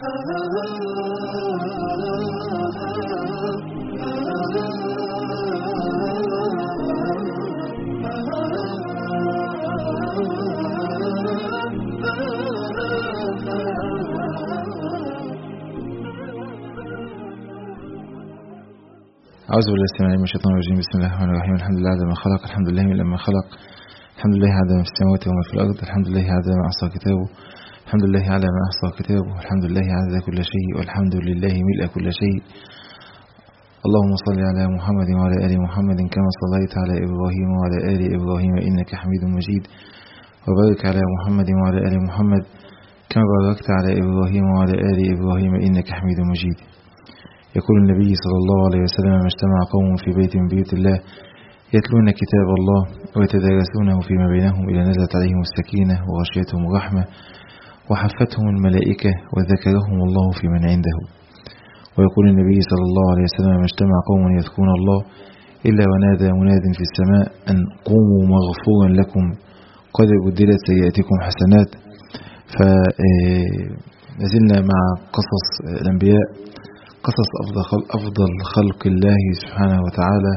أعوذ بالله السميع من الشيطان الرجيم. بسم الله الرحمن الرحيم. الحمد لله على ما خلق. الحمد لله من لما خلق الحمد لله على ما في السماوات وما في الأرض. الحمد لله على ما أحصى كتابه. الحمد لله على ما أحصى كتابه الحمد لله على كل شيء والحمد لله ملء كل شيء. اللهم صل على محمد وعلى آل محمد كما صليت على إبراهيم وعلى آل إبراهيم إنك حميد مجيد. وبارك على محمد وعلى آل محمد كما باركت على إبراهيم وعلى آل إبراهيم إنك حميد مجيد. يقول النبي صلى الله عليه وسلم ما اجتمع قوم في بيت من بيوت الله يتلون كتاب الله ويتدارسونه فيما بينهم إلى نزلت عليهم السكينة وغشيتهم الرحمة وحفتهم الملائكة وذكرهم الله في من عنده. ويقول النبي صلى الله عليه وسلم ما اجتمع قوم يذكرون الله إلا ونادى مناد في السماء أن قوموا مغفورا لكم. قد بدلت سيئاتكم حسنات. فنزلنا مع قصص الأنبياء. قصص أفضل أفضل خلق الله سبحانه وتعالى.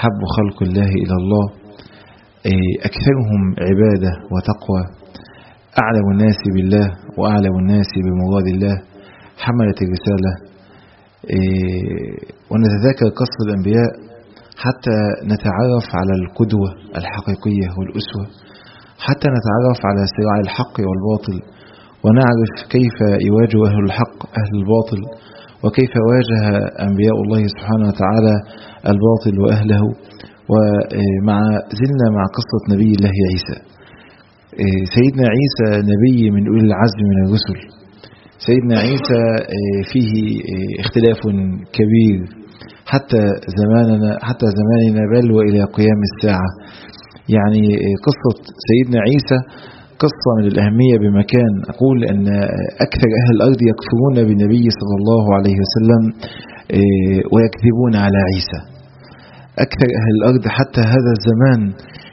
حب خلق الله إلى الله. أكثرهم عبادة وتقوى. أعلم الناس بالله وأعلم الناس بمراد الله. حملة الرسالة. ونتذاكر قصة الأنبياء حتى نتعرف على القدوة الحقيقية والأسوة. حتى نتعرف على صراع الحق والباطل ونعرف كيف يواجه أهل الحق أهل الباطل وكيف واجه أنبياء الله سبحانه وتعالى الباطل وأهله. ومع زلنا مع قصة نبي الله عيسى. سيدنا عيسى نبي من أولي العزم من الرسل. سيدنا عيسى فيه اختلاف كبير. حتى زماننا حتى زماننا بل وإلى قيام الساعة. يعني قصة سيدنا عيسى قصة من الأهمية بمكان. أقول أن أكثر أهل الأرض يكفرون بالنبي صلى الله عليه وسلم ويكذبون على عيسى. أكثر أهل الأرض حتى هذا الزمان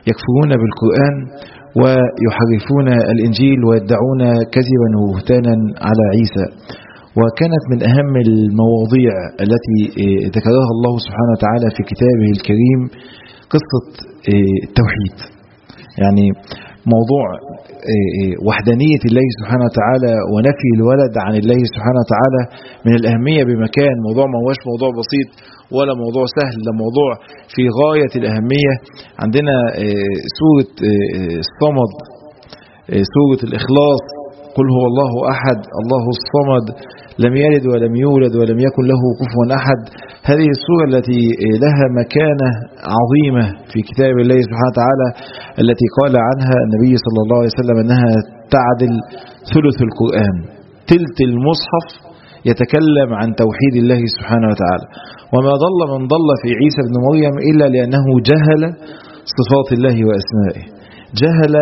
يكفرون بالقرآن ويحرفون الإنجيل ويدعون كذبا وبهتانا على عيسى. وكانت من أهم المواضيع التي ذكرها الله سبحانه وتعالى في كتابه الكريم قصة التوحيد. يعني موضوع وحدانية الله سبحانه وتعالى ونفي الولد عن الله سبحانه وتعالى من الأهمية بمكان. موضوع ما هوش موضوع بسيط. ولا موضوع سهل ده موضوع في غاية الأهمية. عندنا سورة الصمد سورة الإخلاص قل هو الله أحد الله الصمد لم يلد ولم يولد ولم يكن له كفوا أحد. هذه السورة التي لها مكانة عظيمة في كتاب الله سبحانه وتعالى التي قال عنها النبي صلى الله عليه وسلم أنها تعدل ثلث القرآن تلت المصحف يتكلم عن توحيد الله سبحانه وتعالى. وما ضل من ضل في عيسى بن مريم إلا لأنه جهل صفات الله وأسمائه. جهل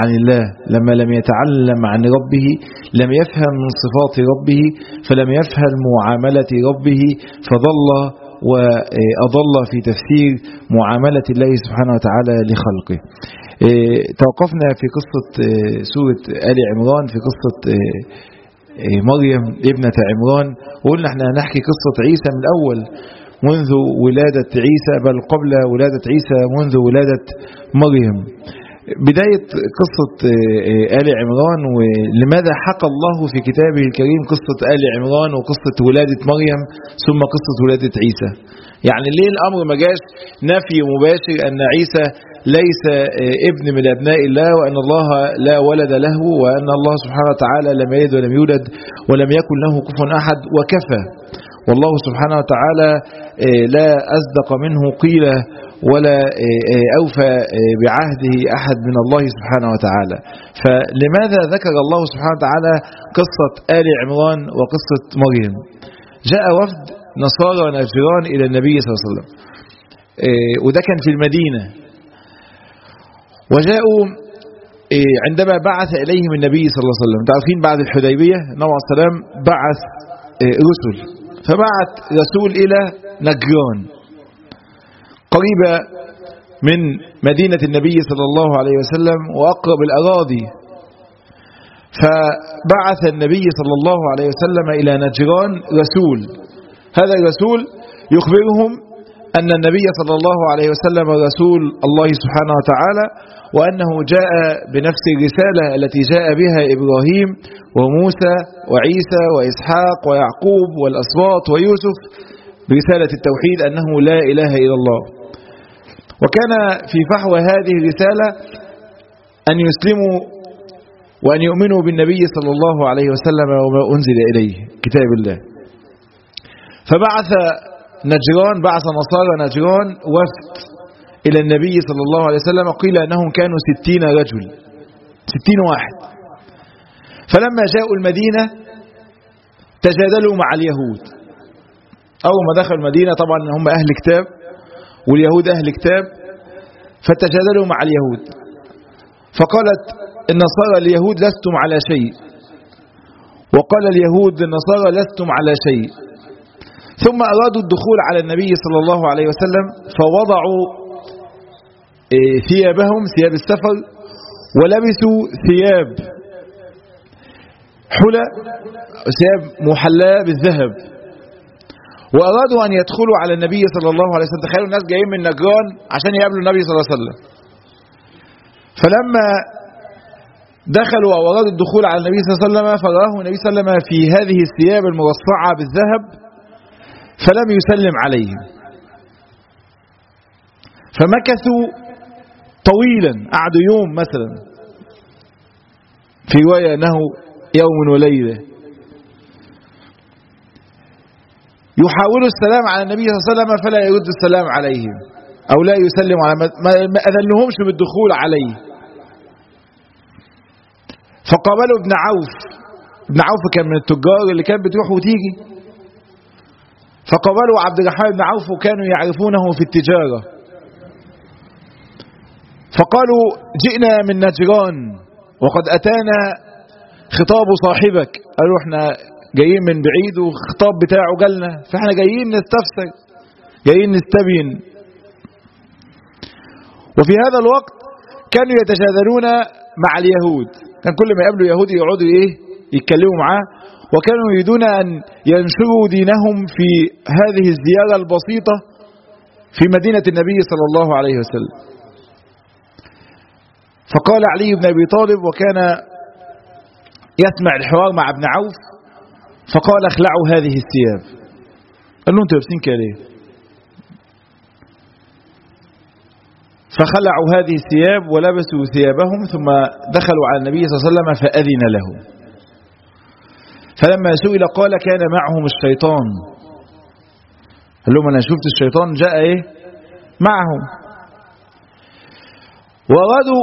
عن الله لما لم يتعلم عن ربه لم يفهم من صفات ربه فلم يفهم معاملة ربه فضل وأضل في تفسير معاملة الله سبحانه وتعالى لخلقه. توقفنا في قصة سورة آل عمران في قصة مريم ابنة عمران. وقلنا إحنا هنحكي قصة عيسى من الأول منذ ولادة عيسى بل قبل ولادة عيسى منذ ولادة مريم. بداية قصة آل عمران ولماذا حكى الله في كتابه الكريم قصة آل عمران وقصة ولادة مريم ثم قصة ولادة عيسى؟ يعني ليه الأمر ما جاش نفي مباشر أن عيسى ليس ابن من أبناء الله وأن الله لا ولد له وأن الله سبحانه وتعالى لم يلد ولم يولد ولم يكن له كفوا أحد وكفى. والله سبحانه وتعالى لا أصدق منه قيل ولا أوفى بعهده أحد من الله سبحانه وتعالى. فلماذا ذكر الله سبحانه وتعالى قصة آل عمران وقصة مريم؟ جاء وفد نصارى نجران إلى النبي صلى الله عليه وسلم. وده كان في المدينة. وجاءوا عندما بعث إليهم النبي صلى الله عليه وسلم. تعرفين بعد الحديبية؟ نوع السلام بعث رسل. فبعث رسول إلى نجران. قريبة من مدينة النبي صلى الله عليه وسلم وأقرب الأراضي. فبعث النبي صلى الله عليه وسلم إلى نجران رسول. هذا الرسول يخبرهم أن النبي صلى الله عليه وسلم رسول الله سبحانه وتعالى وأنه جاء بنفس الرسالة التي جاء بها إبراهيم وموسى وعيسى وإسحاق ويعقوب والأسباط ويوسف برسالة التوحيد أنه لا إله إلا الله. وكان في فحوى هذه الرسالة أن يسلموا وأن يؤمنوا بالنبي صلى الله عليه وسلم وما أنزل إليه كتاب الله. فبعث نجران بعث نصارى نجران وفد إلى النبي صلى الله عليه وسلم قيل أنهم كانوا ستين رجل ستين واحد. فلما جاءوا المدينة تجادلوا مع اليهود. أول ما دخلوا المدينة طبعا هم أهل كتاب واليهود أهل كتاب فتجادلوا مع اليهود. فقالت النصارى اليهود لستم على شيء. وقال اليهود النصارى لستم على شيء. ثم أرادوا الدخول على النبي صلى الله عليه وسلم فوضعوا ثيابهم ثياب السفر ولبسوا ثياب حلى ثياب محلاة بالذهب. وأرادوا أن يدخلوا على النبي صلى الله عليه وسلم. تخيلوا الناس جايين من نجران عشان يقابلوا النبي صلى الله عليه وسلم. فلما دخلوا أو أرادوا الدخول على النبي صلى الله عليه وسلم فرآه النبي صلى الله عليه وسلم في هذه الثياب المرصعة بالذهب. فلم يسلم عليهم. فمكثوا طويلا قعدوا يوم مثلا. في رواية أنه يوم وليلة. يحاول السلام على النبي صلى الله عليه وسلم فلا يرد السلام عليهم. أو لا يسلم على ما أذنهمش بالدخول عليه. فقابلوا ابن عوف. ابن عوف كان من التجار اللي كانت بتروح وتيجي. فقابلوا عبد الرحمن بن عوف وكانوا يعرفونه في التجارة. فقالوا جئنا من نجران وقد أتانا خطاب صاحبك. قالوا إحنا جايين من بعيد والخطاب بتاعه جالنا فاحنا جايين نستفسر جايين نستبين. وفي هذا الوقت كانوا يتجادلون مع اليهود. كان كل ما يقابلوا يهودي يقعدوا إيه؟ يتكلموا معاه. وكانوا يريدون أن ينشروا دينهم في هذه الزيارة البسيطة في مدينة النبي صلى الله عليه وسلم. فقال علي بن أبي طالب وكان يسمع الحوار مع ابن عوف فقال اخلعوا هذه الثياب. قال له أنتوا لابسين كده فخلعوا هذه الثياب ولبسوا ثيابهم ثم دخلوا على النبي صلى الله عليه وسلم فأذن لهم. فلما سئل قال كان معهم الشيطان. قال لهم أنا شفت الشيطان جاء إيه؟ معهم. وأرادوا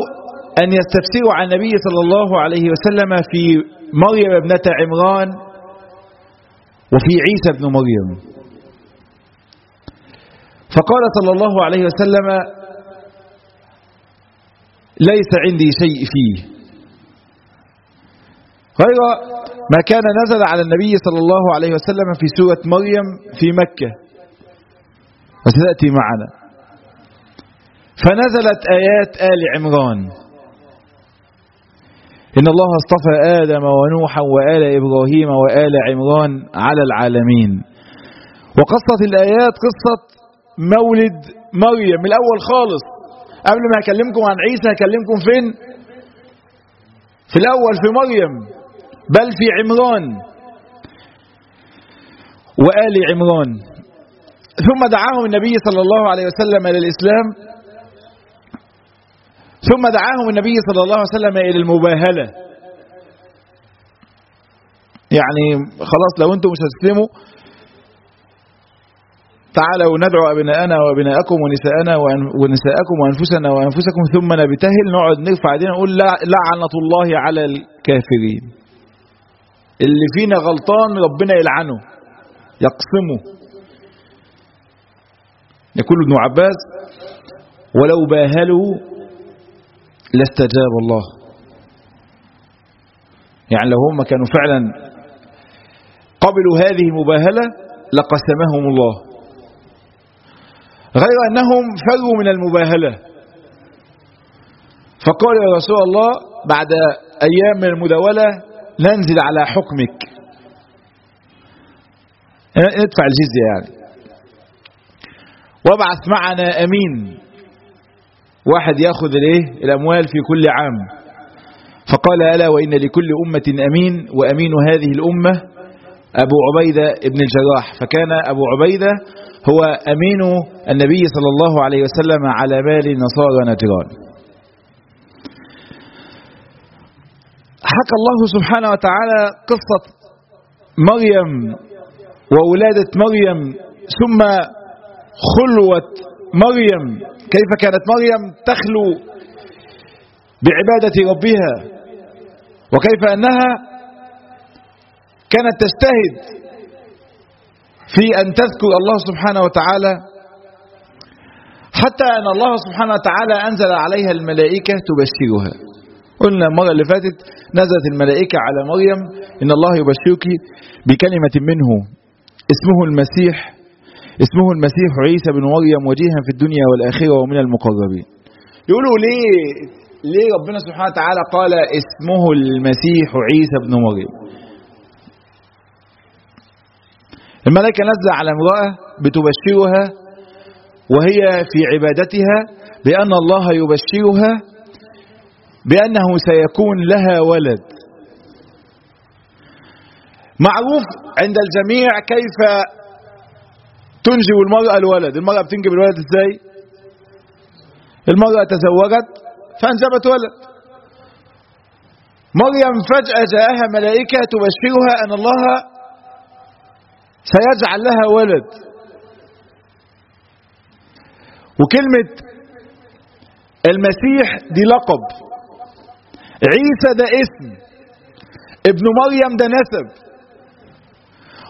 أن يستفسروا عن النبي صلى الله عليه وسلم في مريم ابنة عمران وفي عيسى ابن مريم. فقال صلى الله عليه وسلم ليس عندي شيء فيه. غير ما كان نزل على النبي صلى الله عليه وسلم في سورة مريم في مكة. وستأتي معنا. فنزلت آيات آل عمران. إن الله اصطفى آدم ونوحا وآل إبراهيم وآل عمران على العالمين. وقصة الآيات قصة مولد مريم الأول خالص. قبل ما أكلمكم عن عيسى أكلمكم فين؟ في الأول في مريم. بل في عمران وآل عمران. ثم دعاهم النبي صلى الله عليه وسلم إلى الإسلام. ثم دعاهم النبي صلى الله عليه وسلم إلى المباهلة. يعني خلاص لو أنتم مش هتسلموا تعالوا ندعو أبناءنا وأبناءكم ونساءنا ونساءكم وأنفسنا وأنفسكم ثم نبتهل نقعد نرفع إيدينا نقول لعنة الله على الكافرين. اللي فينا غلطان ربنا يلعنه يقسمه. يقول ابن عباس ولو باهلوا لاستجاب الله. يعني لو هم كانوا فعلا قبلوا هذه المباهلة لقسمهم الله. غير أنهم فروا من المباهلة. فقال يا رسول الله بعد أيام من المداولة ننزل على حكمك. ندفع الجزية يعني. وابعث معنا أمين. واحد يأخذ الايه الأموال في كل عام. فقال ألا وإن لكل أمة أمين وأمين هذه الأمة أبو عبيدة ابن الجراح. فكان أبو عبيدة هو أمين النبي صلى الله عليه وسلم على مال نصارى نجران. حكى الله سبحانه وتعالى قصة مريم وولادة مريم ثم خلوة مريم. كيف كانت مريم تخلو بعبادة ربها؟ وكيف أنها كانت تجتهد في أن تذكر الله سبحانه وتعالى؟ حتى أن الله سبحانه وتعالى أنزل عليها الملائكة تبشرها. قلنا المرة اللي فاتت نزلت الملائكة على مريم إن الله يبشرك بكلمة منه. اسمه المسيح اسمه المسيح عيسى بن مريم وجيها في الدنيا والآخرة ومن المقربين. يقولوا ليه ليه ربنا سبحانه وتعالى قال اسمه المسيح عيسى بن مريم؟ الملائكة نزل على امرأة بتبشرها وهي في عبادتها بأن الله يبشرها بأنه سيكون لها ولد. معروف عند الجميع كيف تنجب المرأة الولد. المرأة بتنجب الولد إزاي؟ المرأة تزوجت فأنجبت ولد. مريم فجأة جاءها ملائكة تبشرها أن الله سيجعل لها ولد. وكلمة المسيح دي لقب. عيسى ده اسم. ابن مريم ده نسب.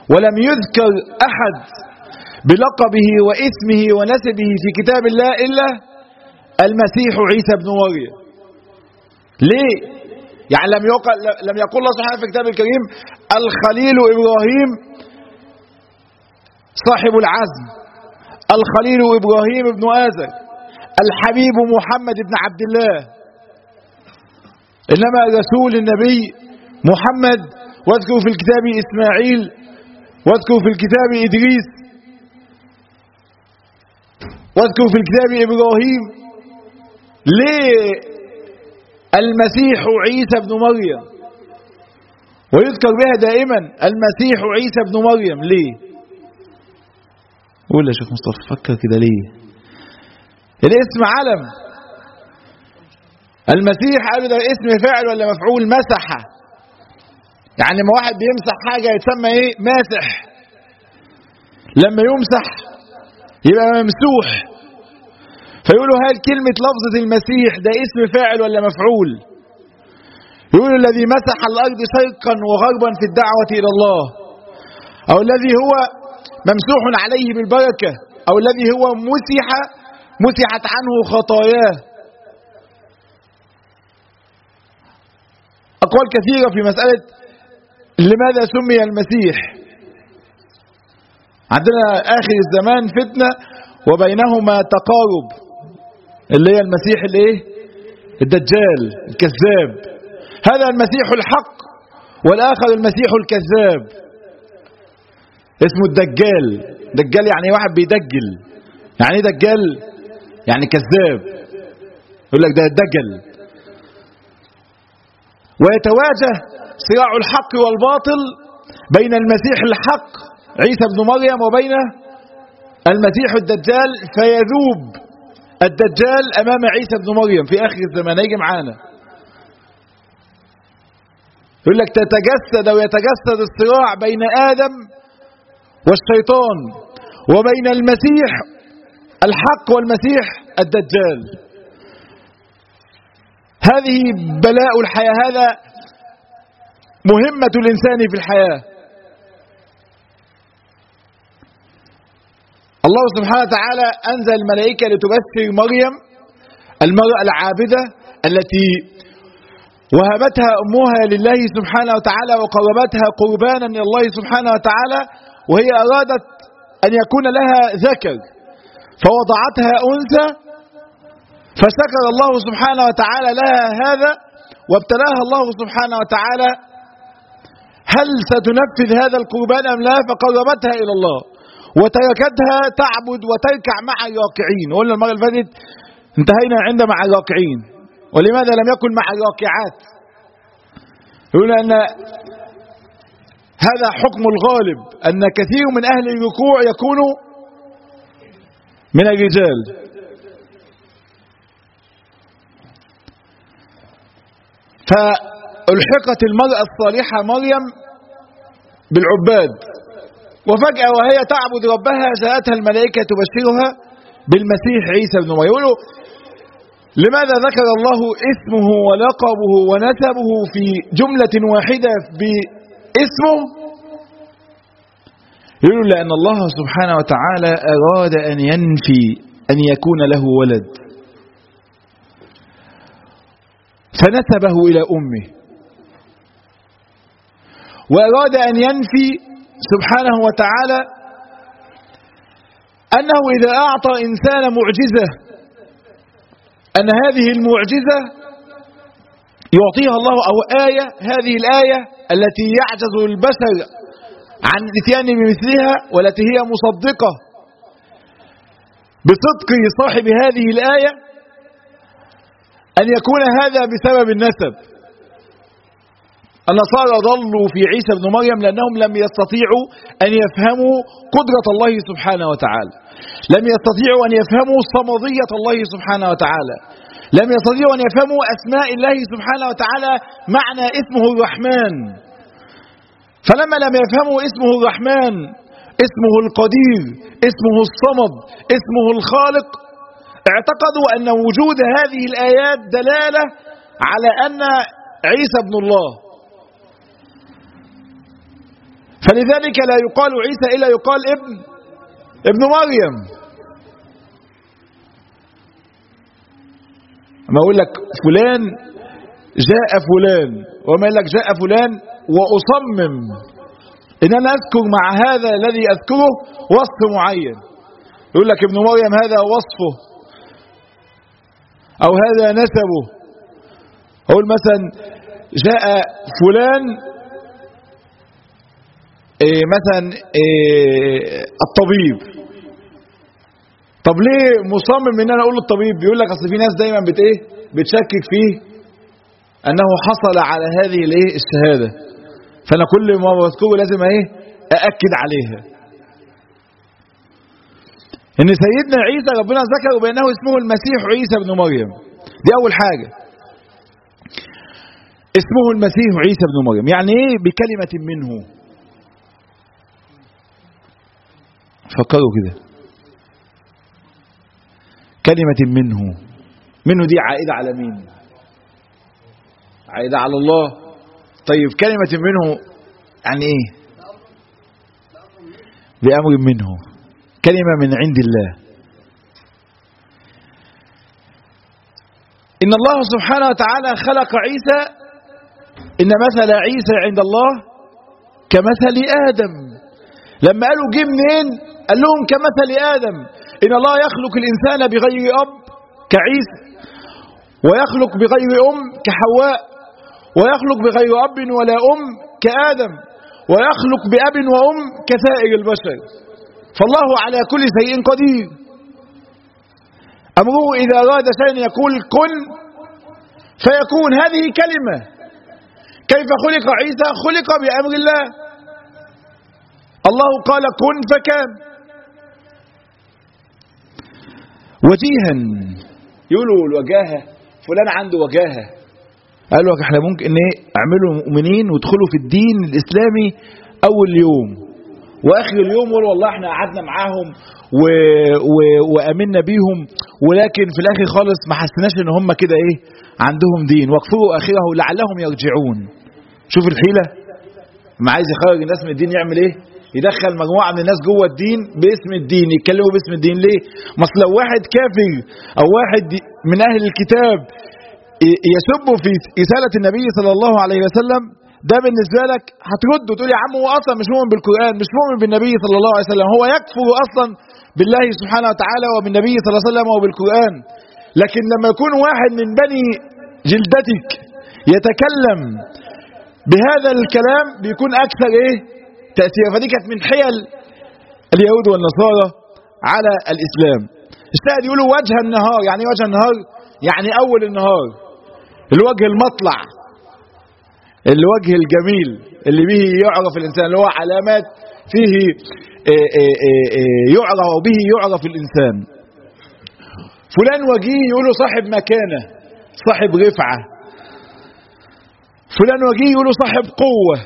ولم يذكر أحد بلقبه واسمه ونسبه في كتاب الله إلا المسيح عيسى بن مريم. ليه؟ يعني لم يقل لم يقول الله سبحانه في الكتاب الكريم الخليل إبراهيم صاحب العزم. الخليل إبراهيم بن آزر. الحبيب محمد بن عبد الله. إنما رسول النبي محمد واذكر في الكتاب إسماعيل واذكر في الكتاب إدريس واذكر في الكتاب إبراهيم. ليه المسيح عيسى بن مريم؟ ويذكر بها دائما المسيح عيسى بن مريم. ليه؟ قول يا شيخ مصطفى فكر كده ليه؟ الاسم علم. المسيح قالوا ده اسم فاعل ولا مفعول مسح؟ يعني ما واحد بيمسح حاجة يتسمى إيه؟ ماسح. لما يمسح يبقى ممسوح. فيقولوا هل كلمة لفظة المسيح ده اسم فاعل ولا مفعول؟ يقولوا الذي مسح الأرض شرقا وغربا في الدعوة إلى الله. أو الذي هو ممسوح عليه بالبركة. أو الذي هو مسح مسحت عنه خطاياه. أقوال كثيرة في مسألة لماذا سمي المسيح. عندنا آخر الزمان فتنة وبينهما تقارب. اللي هي المسيح الإيه؟ الدجال الكذاب. هذا المسيح الحق والآخر المسيح الكذاب. اسمه الدجال. دجال يعني واحد بيدجل. يعني إيه دجال؟ يعني كذاب. يقول لك ده الدجل ويتواجه صراع الحق والباطل بين المسيح الحق عيسى بن مريم وبين المسيح الدجال فيذوب الدجال أمام عيسى بن مريم في آخر الزمان. هيجي معانا. يقول لك تتجسد ويتجسد الصراع بين آدم والشيطان وبين المسيح الحق والمسيح الدجال. هذه بلاء الحياة هذا مهمة الإنسان في الحياة. الله سبحانه وتعالى أنزل الملائكة لتبشر مريم المرأة العابدة التي وهبتها أمها لله سبحانه وتعالى وقربتها قربانا الله سبحانه وتعالى وهي أرادت أن يكون لها ذكر فوضعتها أنثى فشكر الله سبحانه وتعالى لها هذا وابتلاها الله سبحانه وتعالى. هل ستنفذ هذا القربان أم لا؟ فقربتها إلى الله. وتركتها تعبد وتركع مع الراكعين. قلنا المرة اللي فاتت انتهينا عند مع الراكعين. ولماذا لم يكن مع الراكعات؟ يقول أن هذا حكم الغالب أن كثير من أهل الركوع يكونوا من الرجال. فالحقت المرأة الصالحة مريم بالعباد. وفجأة وهي تعبد ربها جاءتها الملائكة تبشرها بالمسيح عيسى بن مريم. يقولوا لماذا ذكر الله اسمه ولقبه ونسبه في جملة واحدة باسمه؟ يقولوا لأن الله سبحانه وتعالى أراد أن ينفي أن يكون له ولد. فنسبه إلى أمه. وأراد أن ينفي سبحانه وتعالى أنه إذا أعطى إنسان معجزة أن هذه المعجزة يعطيها الله أو آية هذه الآية التي يعجز البشر عن الاتيان بمثلها والتي هي مصدقة بصدق صاحب هذه الآية أن يكون هذا بسبب النسب. النصارى ضلوا في عيسى بن مريم لأنهم لم يستطيعوا أن يفهموا قدرة الله سبحانه وتعالى. لم يستطيعوا أن يفهموا صمدية الله سبحانه وتعالى. لم يستطيعوا أن يفهموا أسماء الله سبحانه وتعالى معنى اسمه الرحمن. فلما لم يفهموا اسمه الرحمن اسمه القدير اسمه الصمد اسمه الخالق اعتقدوا أن وجود هذه الآيات دلالة على أن عيسى ابن الله. فلذلك لا يقال عيسى إلا يقال ابن ابن مريم. ما أقول لك فلان جاء فلان وما يقول لك جاء فلان وأصمم. إن أنا أذكر مع هذا الذي أذكره وصف معين. يقول لك ابن مريم هذا وصفه. أو هذا نسبه أقول مثلا جاء فلان إيه مثلا إيه الطبيب. طب ليه مصمم إن أنا أقول الطبيب بيقول لك أصل في ناس دايما بت إيه؟ بتشكك فيه أنه حصل على هذه الإيه؟ الشهادة. فأنا كل ما بذكره لازم إيه؟ أأكد عليها. إن سيدنا عيسى ربنا ذكر بأنه اسمه المسيح عيسى بن مريم. دي أول حاجة. اسمه المسيح عيسى بن مريم. يعني إيه؟ بكلمة منه. فكروا كده. كلمة منه. منه دي عائدة على مين؟ عائدة على الله. طيب كلمة منه يعني إيه؟ بأمر منه. كلمة من عند الله. إن الله سبحانه وتعالى خلق عيسى. إن مثل عيسى عند الله كمثل آدم. لما قالوا جه منين؟ قال لهم كمثل آدم. إن الله يخلق الإنسان بغير أب كعيسى ويخلق بغير أم كحواء ويخلق بغير أب ولا أم كآدم ويخلق بأب وأم كسائر البشر. فالله على كل شيء قدير. أمره إذا أراد شيئا يقول كن فيكون هذه كلمة. كيف خلق عيسى؟ خلق بأمر الله. الله قال كن فكان. وجيها. يقولوا الوجاهة فلان عنده وجاهة. قالوا إحنا ممكن إيه أعملوا مؤمنين وادخلوا في الدين الإسلامي أول يوم. واخر اليوم قالوا والله إحنا قعدنا معاهم و... و... وامنا بيهم ولكن في الآخر خالص ما حسناش ان هم كده إيه عندهم دين. واكفروا اخره لعلهم يرجعون. شوف الحيلة. ما عايز يخرج الناس من الدين يعمل إيه؟ يدخل مجموعة من الناس جوه الدين باسم الدين يتكلموا باسم الدين. ليه؟ ما لو واحد كافر أو واحد من أهل الكتاب يسب في رسالة النبي صلى الله عليه وسلم ده بالنسبة لك هترد وتقول يا عم هو أصلا مش مؤمن بالقرآن مش مؤمن بالنبي صلى الله عليه وسلم هو يكفر أصلا بالله سبحانه وتعالى وبالنبي صلى الله عليه وسلم وبالقرآن. لكن لما يكون واحد من بني جلدتك يتكلم بهذا الكلام بيكون أكثر إيه؟ تأثير. فدي كانت من حيل اليهود والنصارى على الإسلام. الشاهد يقولوا وجه النهار يعني وجه النهار؟ يعني أول النهار. الوجه المطلع. الوجه الجميل اللي به يعرف الإنسان اللي هو علامات فيه يعرف به يعرف الإنسان. فلان وجيه يقولوا صاحب مكانة صاحب رفعة. فلان وجيه يقولوا صاحب قوة.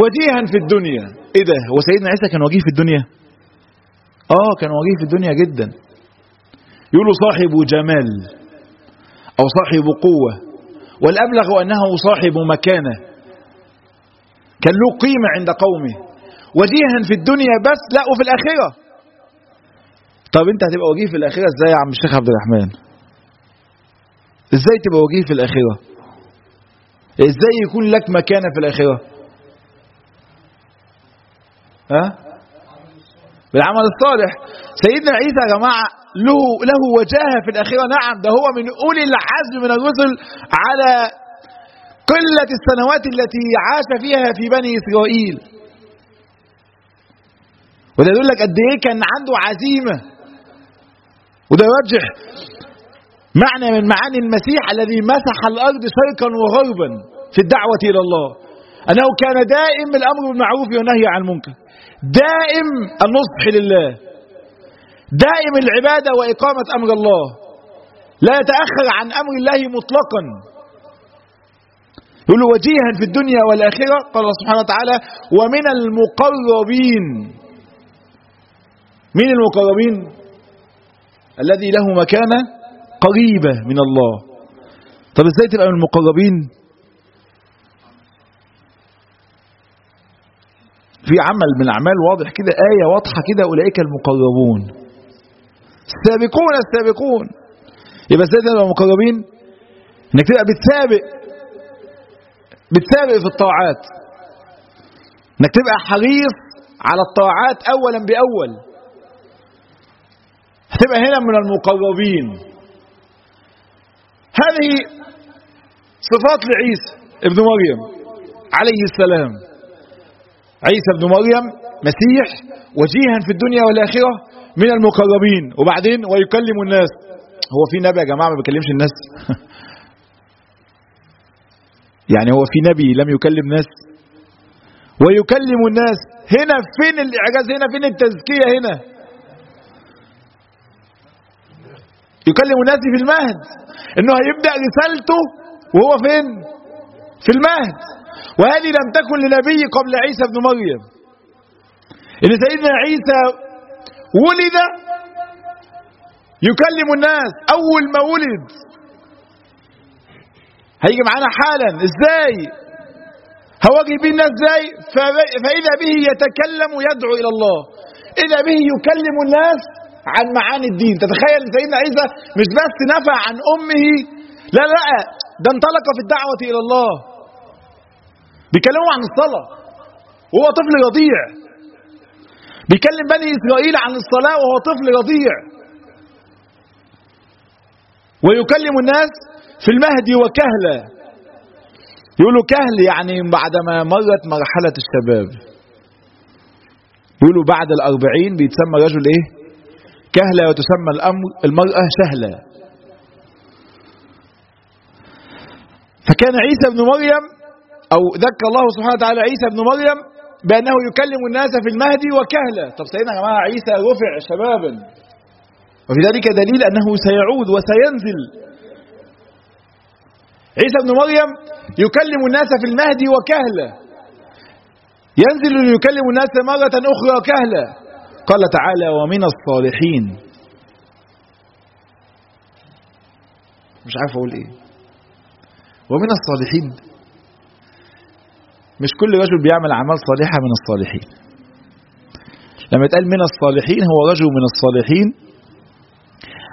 وجيها في الدنيا. إيه ده؟ هو سيدنا عيسى كان وجيه في الدنيا؟ آه كان وجيه في الدنيا جدا. يقولوا صاحب جمال أو صاحب قوة. والأبلغ أنه صاحب مكانة. كان له قيمة عند قومه. وجيها في الدنيا بس لا وفي الآخرة. طب أنت هتبقى وجيه في الآخرة إزاي يا عم الشيخ عبد الرحمن؟ إزاي تبقى وجيه في الآخرة؟ إزاي يكون لك مكانة في الآخرة؟ ها؟ بالعمل الصالح. سيدنا عيسى يا جماعة له له وجاهة في الآخرة نعم ده هو من أولي العزم من الرسل على قلة السنوات التي عاش فيها في بني إسرائيل. وده يدل لك قد إيه كان عنده عزيمة. وده يرجح معنى من معاني المسيح الذي مسح الأرض شرقا وغربا في الدعوة إلى الله. أنه كان دائم الأمر بالمعروف والنهي عن المنكر. دائم النصح لله. دائم العبادة وإقامة أمر الله. لا يتأخر عن أمر الله مطلقا. يقول وجيها في الدنيا والآخرة قال الله سبحانه وتعالى ومن المقربين. من المقربين؟ الذي له مكانة قريبة من الله. طب إزاي تبقى من المقربين؟ في عمل من الأعمال واضح كده آية واضحة كده أولئك المقربون. السابقون السابقون. يبقى إزاي تبقى مقربين إنك تبقى بتسابق. بتسابق في الطاعات. إنك تبقى حريص على الطاعات اولا بأول. هتبقى هنا من المقربين. هذه صفات لعيسى ابن مريم عليه السلام. عيسى ابن مريم مسيح وجيها في الدنيا والآخرة. من المقربين وبعدين ويكلم الناس. هو في نبي يا جماعة ما بيكلمش الناس؟ يعني هو في نبي لم يكلم ناس؟ ويكلم الناس. هنا فين الإعجاز؟ هنا فين التزكية هنا؟ يكلم الناس في المهد. إنه هيبدأ رسالته وهو فين؟ في المهد. وهذه لم تكن لنبي قبل عيسى ابن مريم. إن سيدنا عيسى ولد يكلم الناس أول ما ولد. هيجي معانا حالا. إزاي؟ هواجه به الناس إزاي؟ فإذا به يتكلم ويدعو إلى الله. إذا به يكلم الناس عن معاني الدين. تتخيل سيدنا عيسى مش بس نفع عن أمه. لا لا ده انطلق في الدعوة إلى الله. بيكلموا عن الصلاة. وهو طفل رضيع. بيكلم بني إسرائيل عن الصلاة وهو طفل رضيع. ويكلم الناس في المهد وكهلا يقولوا كهل يعني بعدما مرت مرحلة الشباب. يقولوا بعد الأربعين بيتسمى رجل إيه؟ كهلا وتسمى الأمر المرأة شهلة. فكان عيسى بن مريم أو ذكر الله سبحانه وتعالى عيسى بن مريم بأنه يكلم الناس في المهد وكهلا طب سيدنا يا جماعة عيسى رفع شبابا. وفي ذلك دليل أنه سيعود وسينزل. عيسى بن مريم يكلم الناس في المهد وكهلا ينزل ليكلم الناس مرة أخرى كهلا قال تعالى ومن الصالحين. مش عارف أقول إيه. ومن الصالحين. مش كل رجل بيعمل أعمال صالحة من الصالحين. لما يتقال من الصالحين هو رجل من الصالحين.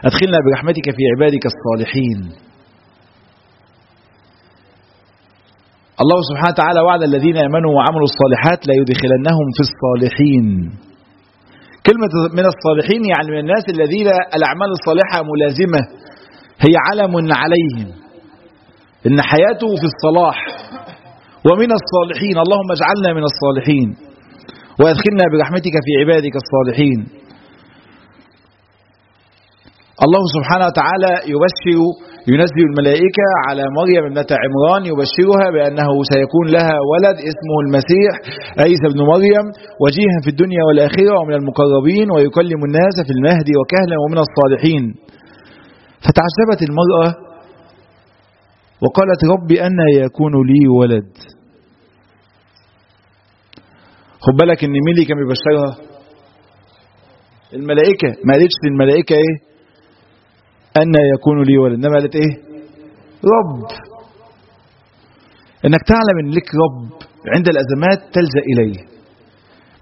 أدخلنا برحمتك في عبادك الصالحين. الله سبحانه وتعالى وعد الذين آمنوا وعملوا الصالحات لا يدخلنهم في الصالحين. كلمة من الصالحين يعني من الناس الذين الأعمال الصالحة ملازمة. هي علم عليهم. إن حياته في الصلاح. ومن الصالحين اللهم اجعلنا من الصالحين. وأدخلنا برحمتك في عبادك الصالحين. الله سبحانه وتعالى يبشر ينزل الملائكة على مريم ابنة عمران يبشرها بأنه سيكون لها ولد اسمه المسيح عيسى بن مريم وجيها في الدنيا والآخرة ومن المقربين ويكلم الناس في المهد وكهلا ومن الصالحين. فتعجبت المرأة وقالت رب أن يكون لي ولد. خد بالك إن مين اللي كان بيبشرها. الملائكة ما قالتش للملائكة إيه؟ أن يكون لي ولد. إنما قالت إيه؟ رب. إنك تعلم إن لك رب عند الأزمات تلجأ إليه.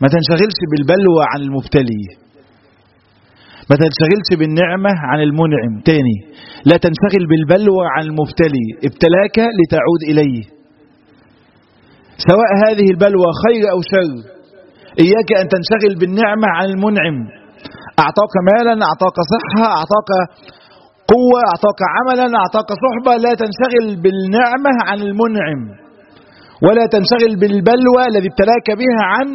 ما تنشغلش بالبلوى عن المبتلي. ما تنشغلش بالنعمة عن المنعم. تاني لا تنشغل بالبلوى عن المبتلي. ابتلاك لتعود إليه. سواء هذه البلوى خير أو شر إياك أن تنشغل بالنعمة عن المنعم. أعطاك مالا أعطاك صحة أعطاك قوة أعطاك عملا أعطاك صحبة. لا تنشغل بالنعمة عن المنعم. ولا تنشغل بالبلوى الذي ابتلاك بها عن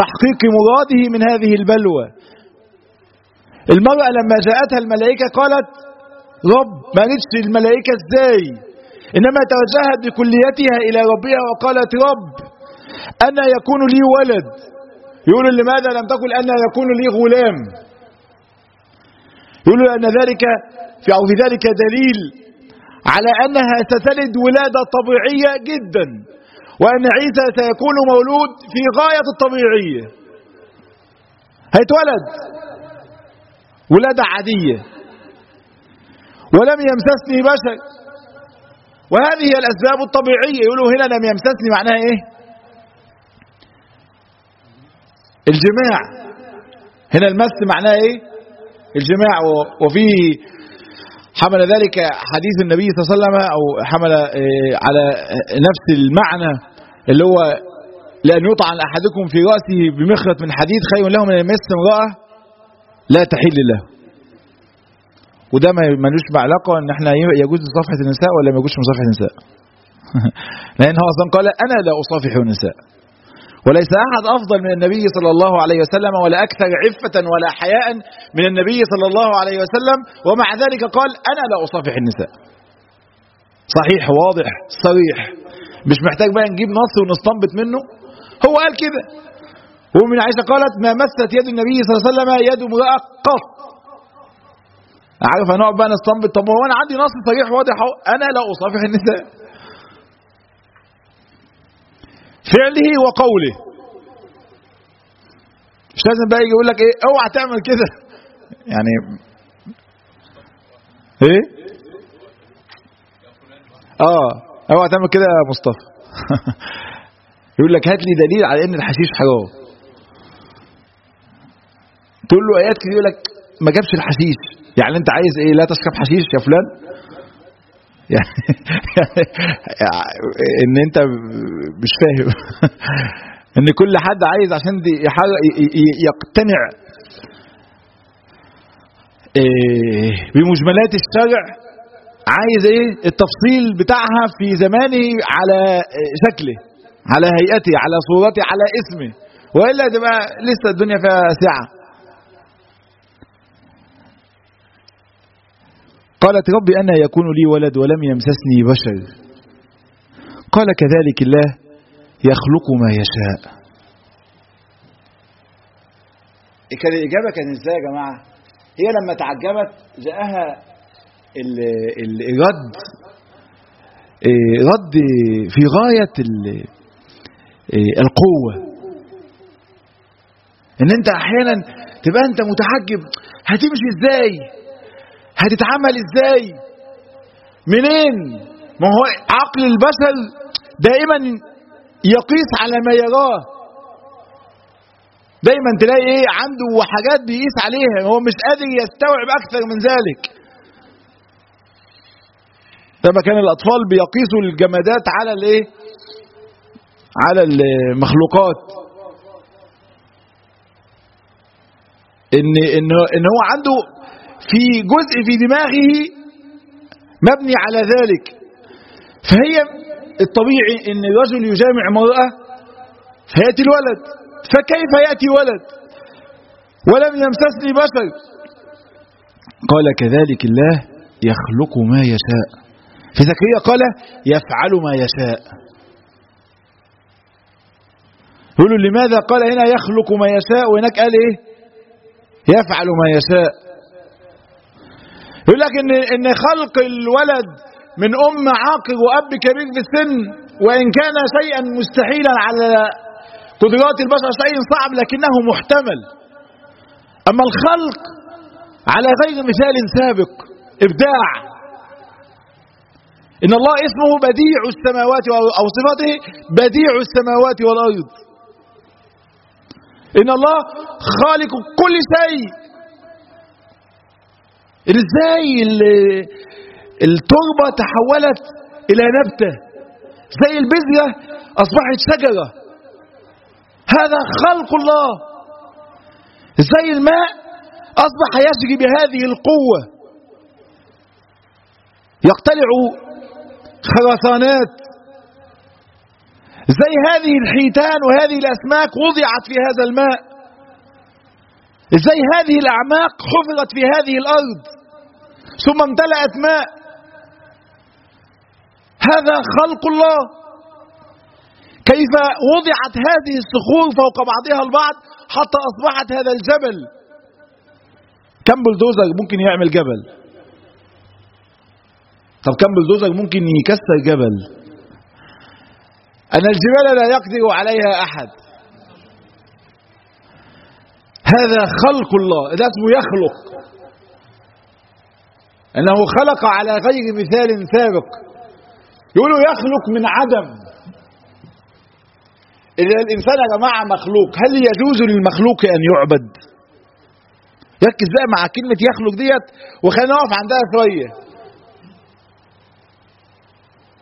تحقيق مراده من هذه البلوى. المرأة لما جاءتها الملائكة قالت رب ما قالتش الملائكة إزاي؟ إنما توجهت بكليتها إلى ربها وقالت رب أنا يكون لي ولد. يقول لماذا لم تقل أنا يكون لي غلام؟ يقول أن ذلك في أو في ذلك دليل على أنها ستلد ولادة طبيعية جدا وأن عيسى سيكون مولود في غاية الطبيعية. هيتولد ولادة عادية. ولم يمسسني بشر. وهذه هي الأسباب الطبيعية. يقولوا هنا لم يمسسني معناها إيه؟ الجماع. هنا المس معناه إيه؟ الجماع. وفيه حمل ذلك حديث النبي صلى الله عليه وسلم أو حمل على نفس المعنى اللي هو لأن يطعن أحدكم في رأسه بمخرة من حديد خير له من يمس امرأة. لا تحل له. وده ما ملوش علاقة إن إحنا يجوز صفحة النساء ولا ما يجوزش مصافحة النساء. لأن هو أصلا قال أنا لا أصافح النساء. وليس أحد أفضل من النبي صلى الله عليه وسلم ولا أكثر عفة ولا حياء من النبي صلى الله عليه وسلم. ومع ذلك قال أنا لا أصافح النساء. صحيح واضح صريح. مش محتاج بقى نجيب نص ونستنبط منه. هو قال كده. ومن عائشة قالت ما مست يد النبي صلى الله عليه وسلم يد امرأة قط عارف هنقعد بقى نستنبط طب هو أنا عندي نص صريح واضح أهو. أنا لا أصافح النساء. فعله وقوله. مش لازم بقى يجي يقول لك إيه أوعى تعمل كده. يعني إيه؟ آه أوعى تعمل كده يا مصطفى. يقول لك هات لي دليل على إن الحشيش حرام. تقول له آيات كتير يقول لك ما جابش الحشيش. يعني أنت عايز إيه؟ لا تشرب حشيش يا فلان. يعني, يعني إن أنت مش فاهم. إن كل حد عايز عشان يقتنع. إيه بمجملات الشرع عايز إيه؟ التفصيل بتاعها في زمانه على شكله على هيئته على صورته على اسمه. وإلا تبقى لسه الدنيا فيها سعه قالت رب أنا يكون لي ولد ولم يمسسني بشر. قال كذلك الله يخلق ما يشاء. كان الإجابة كان إزاي يا جماعة؟ هي لما تعجبت جاءها الرد رد في غاية القوة. إن أنت أحيانا تبقى أنت متحجب هتمشي إزاي؟ هتتعمل إزاي؟ منين؟ ما هو عقل البشر دائما يقيس على ما يراه. دايما تلاقي إيه؟ عنده حاجات بيقيس عليها. هو مش قادر يستوعب أكثر من ذلك. لما كان الأطفال بيقيسوا الجمادات على الإيه؟ على المخلوقات. ان ان إن هو عنده في جزء في دماغه مبني على ذلك. فهي الطبيعي إن الرجل يجامع امرأة فيأتي الولد. فكيف يأتي ولد؟ ولم يمسسني بشر. قال كذلك الله يخلق ما يشاء. في زكريا قال يفعل ما يشاء. يقولوا لماذا قال هنا يخلق ما يشاء؟ وهناك قال إيه؟ يفعل ما يشاء. يقول لك ان إن خلق الولد من أم عاقر وأب كبير في السن وإن كان شيئا مستحيلا على قدرات البشر شيء صعب لكنه محتمل. أما الخلق على غير مثال سابق إبداع. إن الله اسمه بديع السماوات أو صفته بديع السماوات والأرض. إن الله خالق كل شيء إزاي التربة تحولت إلى نبتة؟ زي البذره أصبحت شجرة. هذا خلق الله. زي الماء أصبح يجري بهذه القوة. يقتلع خرسانات. زي هذه الحيتان وهذه الأسماك وضعت في هذا الماء. إزاي هذه الأعماق حفرت في هذه الأرض. ثم امتلأت ماء. هذا خلق الله. كيف وضعت هذه الصخور فوق بعضها البعض حتى أصبحت هذا الجبل؟ كم بلدوزر ممكن يعمل جبل؟ طب كم بلدوزر ممكن يكسر جبل؟ أن الجبال لا يقدر عليها أحد. هذا خلق الله. ده اسمه يخلق. أنه خلق على غير مثال سابق. يقولوا يخلق من عدم. إذا الإنسان يا جماعة مخلوق هل يجوز للمخلوق أن يعبد؟ ركز بقى مع كلمة يخلق ديت وخلينا نقف عندها شوية.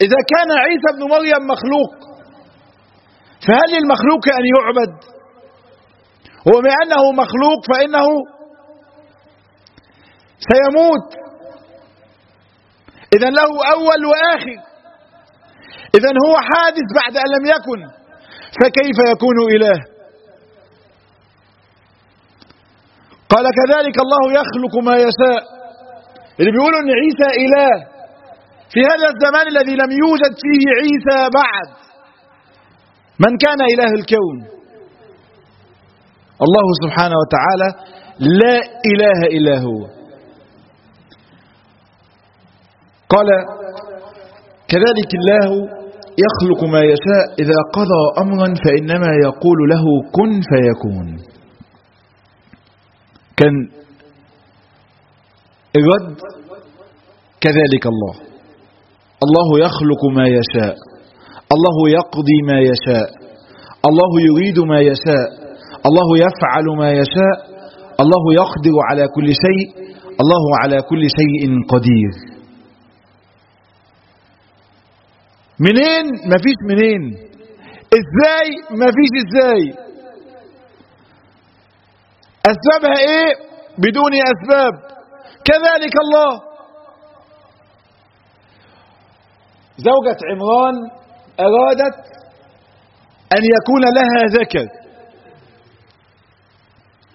إذا كان عيسى ابن مريم مخلوق فهل للمخلوق أن يعبد؟ وبما أنه مخلوق فإنه سيموت. إذا له أول وآخر. إذا هو حادث بعد أن لم يكن. فكيف يكون إله؟ قال كذلك الله يخلق ما يشاء. اللي بيقولوا إن عيسى إله. في هذا الزمان الذي لم يوجد فيه عيسى بعد. من كان إله الكون؟ الله سبحانه وتعالى. لا إله إلا هو. قال كذلك الله يخلق ما يشاء. إذا قضى امرا فإنما يقول له كن فيكون. كان الرد كذلك الله. الله يخلق ما يشاء. الله يقضي ما يشاء. الله يريد ما يشاء. الله يفعل ما يشاء. الله يقدر على كل شيء. الله على كل شيء قدير. منين؟ مفيش منين. إزاي؟ مفيش إزاي. أسبابها إيه؟ بدون أسباب. كذلك الله. زوجة عمران أرادت أن يكون لها ذكر.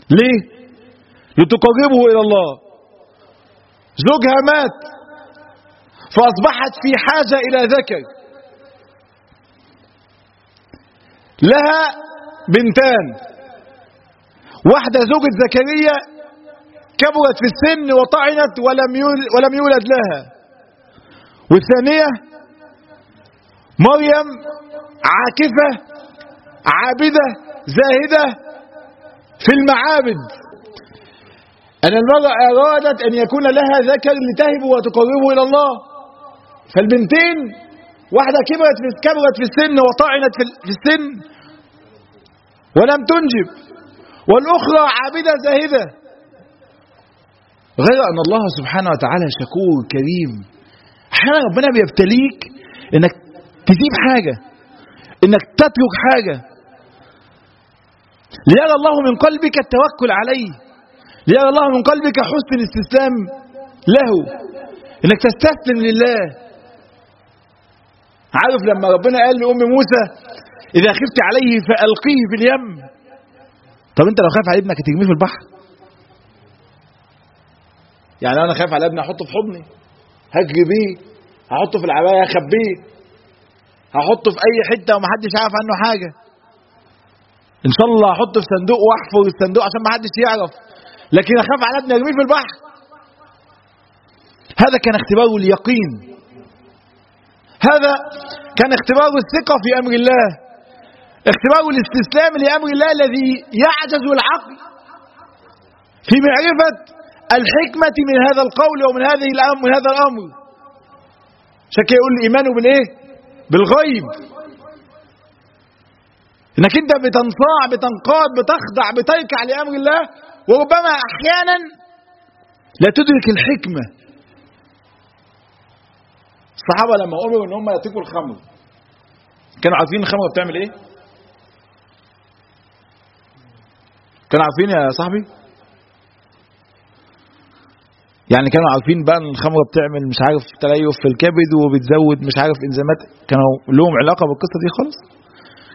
ليه؟ لتقربه إلى الله. زوجها مات فأصبحت في حاجة إلى ذكر. لها بنتان. واحدة زوجة زكريا كبرت في السن وطعنت ولم ولم يولد لها. والثانية مريم عاكفة عابدة زاهدة في المعابد. أن المرأة أرادت أن يكون لها ذكر لتهب وتقربه إلى الله. فالبنتين واحدة كبرت كبرت في السن وطعنت في السن. ولم تنجب. والأخرى عابدة زاهدة. غير أن الله سبحانه وتعالى شكور كريم. أحيانا ربنا بيبتليك إنك تسيب حاجة إنك تترك حاجة. ليرى الله من قلبك التوكل عليه. ليرى الله من قلبك حسن الاستسلام له. إنك تستسلم لله. عارف لما ربنا قال لأم موسى إذا خفت عليه فألقيه في اليم. طب أنت لو خايف على ابنك ترميه في البحر؟ يعني أنا خايف على ابني أحطه في حضني. هجري بيه. هحطه في العباية أخبيه. هحطه في أي حتة ومحدش عارف عنه حاجة. إن شاء الله هحطه في صندوق وأحفر الصندوق عشان محدش يعرف. لكن أخاف على ابني أرميه في البحر. هذا كان اختبار اليقين. هذا كان اختبار الثقة في أمر الله. اختبار الاستسلام لأمر الله الذي يعجز العقل. في معرفة الحكمة من هذا القول ومن هذه الأمر من هذا الأمر. كده يقول الإيمان بالإيه؟ بالغيب. إنك أنت بتنصاع بتنقاد بتخضع بتركع لأمر الله وربما أحيانا لا تدرك الحكمة. الصحابة لما أمروا إن هم يتركوا الخمر كانوا عارفين الخمره بتعمل إيه؟ كانوا عارفين يا صاحبي؟ يعني كانوا عارفين بقى إن الخمرة بتعمل مش عارف تليف في الكبد وبتزود مش عارف إنزيمات. كانوا لهم علاقة بالقصة دي خالص.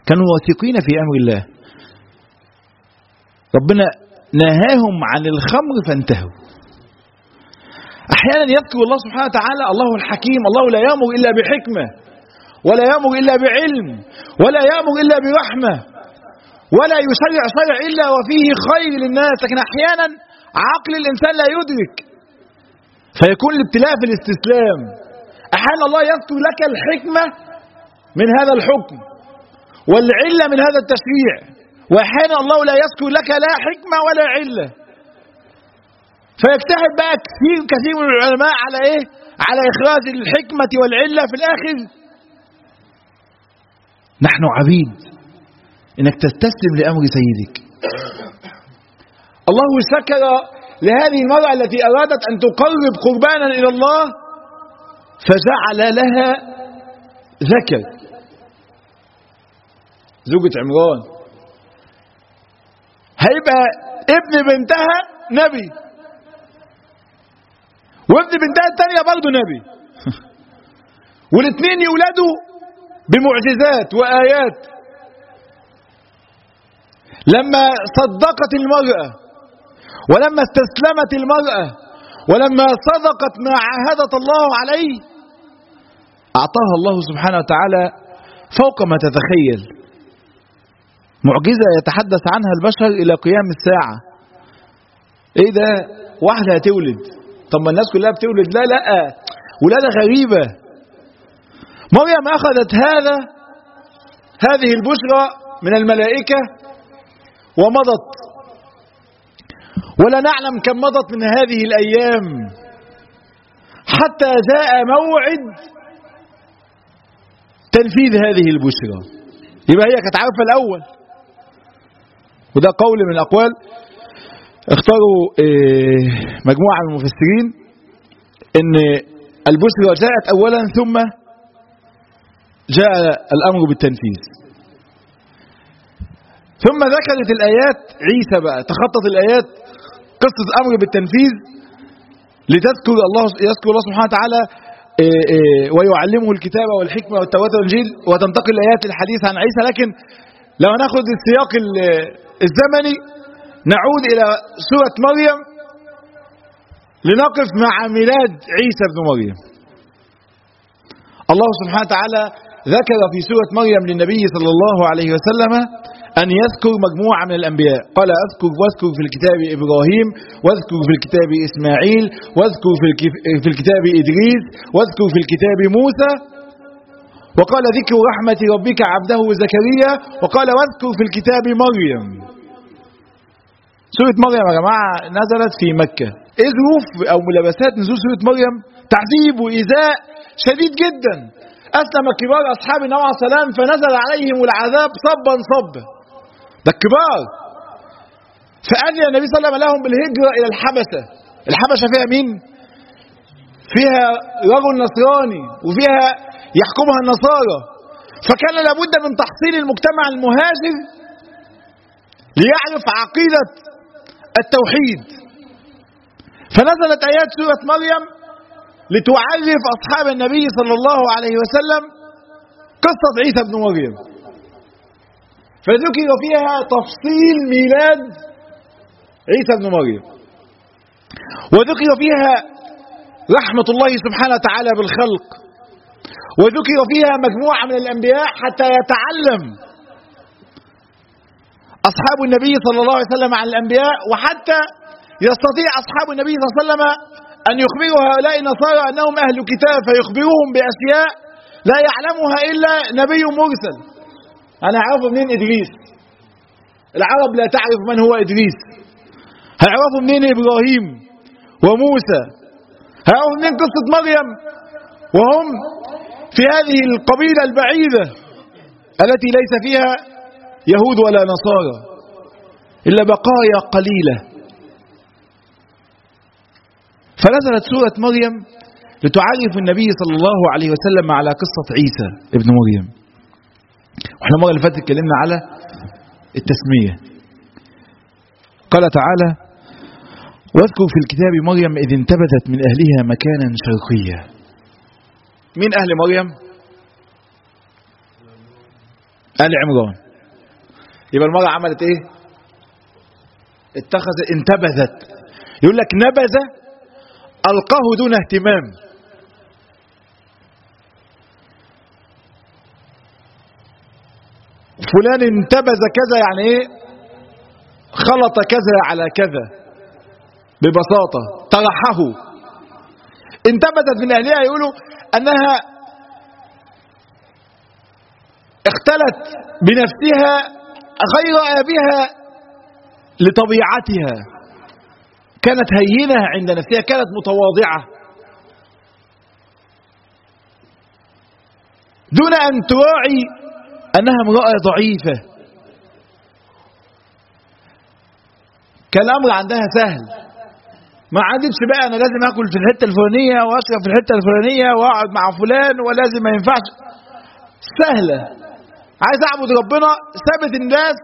كانوا واثقين في أمر الله. ربنا نهاهم عن الخمر فانتهوا. أحيانا يذكر الله سبحانه وتعالى الله الحكيم الله لا يأمر إلا بحكمة ولا يأمر إلا بعلم ولا يأمر إلا برحمة. ولا يشرع شرع إلا وفيه خير للناس لكن أحيانا عقل الإنسان لا يدرك. فيكون الابتلاء في الاستسلام. أحيانا الله يذكر لك الحكمة من هذا الحكم والعلة من هذا التشريع. واحيانا الله لا يذكر لك لا حكمة ولا علة. فيجتهد بقى كثير كثير من العلماء على إيه؟ على إخراج الحكمة والعلة في الآخر. نحن عبيد. إنك تستسلم لأمر سيدك. الله شكر لهذه المرأة التي أرادت أن تقرب قربانا إلى الله فجعل لها ذكر. زوجة عمران. هيبقى ابن بنتها نبي. وابن بنتها الثانية برضه نبي. والاثنين يولدوا بمعجزات وآيات. لما صدقت المرأة ولما استسلمت المرأة ولما صدقت ما عاهدت الله عليه أعطاها الله سبحانه وتعالى فوق ما تتخيل. معجزة يتحدث عنها البشر إلى قيام الساعة. إيه ده واحدة هتولد طب ما الناس كلها بتولد؟ لا لا ولادة غريبة. مريم أخذت هذا هذه البشرى من الملائكة ومضت. ولا نعلم كم مضت من هذه الأيام. حتى جاء موعد تنفيذ هذه البشرى. يبقى هي كانت عارفة الأول. وده قول من الأقوال. اختاروا مجموعة من المفسرين إن البشرى جاءت أولا ثم جاء الأمر بالتنفيذ. ثم ذكرت الآيات عيسى بقى تخطط الآيات قصة الأمر بالتنفيذ لتذكر الله يذكر الله سبحانه وتعالى ويعلمه الكتاب والحكمة والتوراة والإنجيل وتنتقل الآيات الحديث عن عيسى. لكن لو ناخذ السياق الزمني نعود إلى سورة مريم لنقف مع ميلاد عيسى بن مريم. الله سبحانه وتعالى ذكر في سورة مريم للنبي صلى الله عليه وسلم أن يذكر مجموعة من الأنبياء. قال أذكر واذكر في الكتاب إبراهيم واذكر في الكتاب إسماعيل واذكر في الكتاب إدريس واذكر في الكتاب موسى. وقال ذكر رحمة ربك عبده زكريا. وقال واذكر في الكتاب مريم. سورة مريم يا جماعة نزلت في مكة. إيه ظروف أو ملابسات نزول سورة مريم؟ تعذيب وإيذاء شديد جدا. أسلم كبار أصحاب النبي عليه السلام فنزل عليهم العذاب صبا صبا ده الكبار فأذن النبي صلى الله عليه وسلم لهم بالهجرة إلى الحبشة. الحبشة فيها مين؟ فيها رجل نصراني وفيها يحكمها النصارى. فكان لابد من تحصيل المجتمع المهاجر ليعرف عقيدة التوحيد. فنزلت آيات سورة مريم لتعرف أصحاب النبي صلى الله عليه وسلم قصة عيسى بن مريم. فذكر فيها تفصيل ميلاد عيسى بن مريم. وذكر فيها رحمة الله سبحانه وتعالى بالخلق. وذكر فيها مجموعة من الأنبياء حتى يتعلم أصحاب النبي صلى الله عليه وسلم عن الأنبياء وحتى يستطيع أصحاب النبي صلى الله عليه وسلم أن يخبروا هؤلاء النصارى أنهم أهل كتاب فيخبروهم بأشياء لا يعلمها إلا نبي مرسل. أنا أعرف منين إدريس؟ العرب لا تعرف من هو إدريس. هيعرفوا منين إبراهيم وموسى؟ هيعرفوا منين قصة مريم؟ وهم في هذه القبيلة البعيدة التي ليس فيها يهود ولا نصارى إلا بقايا قليلة. فنزلت سورة مريم لتعرف النبي صلى الله عليه وسلم على قصة عيسى ابن مريم. وإحنا المرة اللي فاتت اتكلمنا على التسمية. قال تعالى واذكر في الكتاب مريم إذ انتبذت من أهلها مكانا شرقيا. مين أهل مريم؟ آل عمران. يبقى المرأة عملت إيه؟ اتخذ انتبذت. يقول لك نبذ ألقاه دون اهتمام. فلان انتبذ كذا يعني إيه؟ خلط كذا على كذا. ببساطة. طرحه. انتبذت من أهلها يقولوا أنها اختلت بنفسها غير أبيها لطبيعتها. كانت هينة عند نفسها كانت متواضعة. دون أن تراعي أنها امرأة ضعيفة. كان الأمر عندها سهل. ما عادتش بقى أنا لازم أكل في الحتة الفلانية وأشرب في الحتة الفلانية وأقعد مع فلان ولازم ما ينفعش. سهلة. عايز أعبد ربنا سابت الناس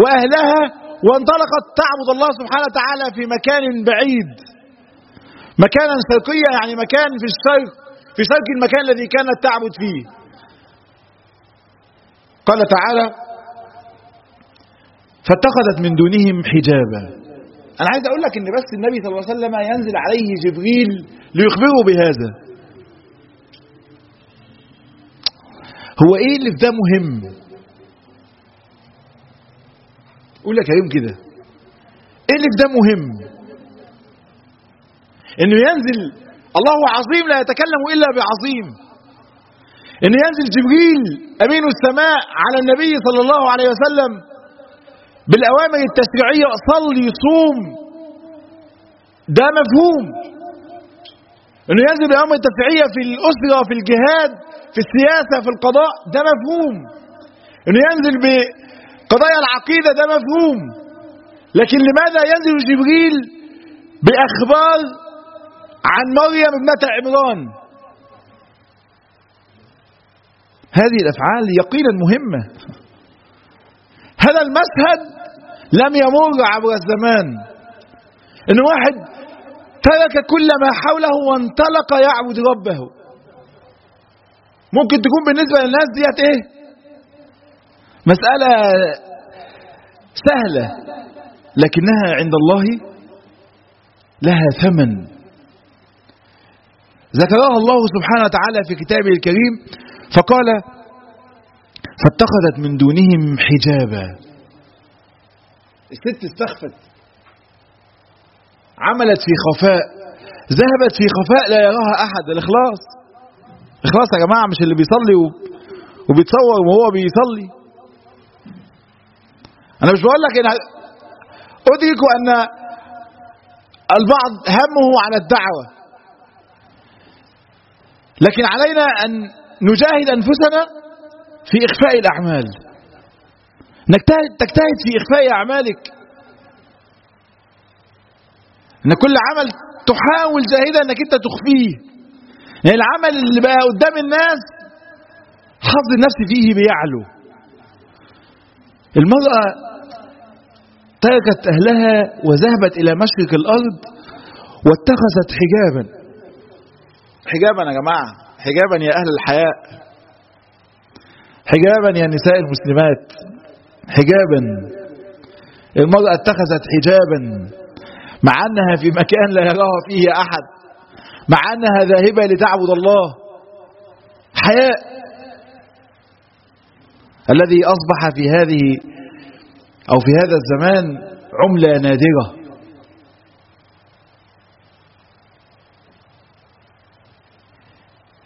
وأهلها وانطلقت تعبد الله سبحانه وتعالى في مكان بعيد. مكانا شرقيا يعني مكان في الشرق في شرق المكان الذي كانت تعبد فيه. قال تعالى فاتخذت من دونهم حجابا. أنا عايز أقول لك إن بس النبي صلى الله عليه وسلم ينزل عليه جبريل ليخبره بهذا. هو إيه اللي في ده مهم؟ قول لك كريم كده. إيه اللي في ده مهم؟ إنه ينزل الله عظيم لا يتكلم إلا بعظيم. انه ينزل جبريل أمين السماء على النبي صلى الله عليه وسلم بالأوامر التشريعية صلي صوم. ده مفهوم. إنه ينزل بالأوامر التشريعية في الأسرة في الجهاد في السياسة في القضاء ده مفهوم. إنه ينزل بقضايا العقيدة ده مفهوم. لكن لماذا ينزل جبريل بأخبار عن مريم ابنة عمران؟ هذه الأفعال يقينا مهمة. هذا المشهد لم يمر عبر الزمان. إن واحد ترك كل ما حوله وانطلق يعبد ربه. ممكن تكون بالنسبة للناس ديت إيه؟ مسألة سهلة لكنها عند الله لها ثمن. ذكرها الله سبحانه وتعالى في كتابه الكريم فقال فاتخذت من دونهم حجابا. الست استخفت. عملت في خفاء. ذهبت في خفاء لا يراها أحد. الإخلاص. إخلاص يا جماعة مش اللي بيصلي وبيتصور وهو بيصلي. أنا مش بقول لك إن ادرك أن البعض همه على الدعوة. لكن علينا أن نجاهد أنفسنا في إخفاء الأعمال. نجتهد تجتهد في إخفاء أعمالك. إن كل عمل تحاول جاهدا إنك أنت تخفيه. يعني العمل اللي بقى قدام الناس حظ النفس فيه بيعلو. المرأة تركت أهلها وذهبت إلى مشرق الأرض واتخذت حجابا. حجابا يا جماعة. حجابا يا أهل الحياء. حجابا يا نساء المسلمات. حجابا. المرأة اتخذت حجابا. مع أنها في مكان لا يراها فيه أحد. مع أنها ذاهبة لتعبد الله. حياء. الذي أصبح في هذه أو في هذا الزمان عملة نادرة.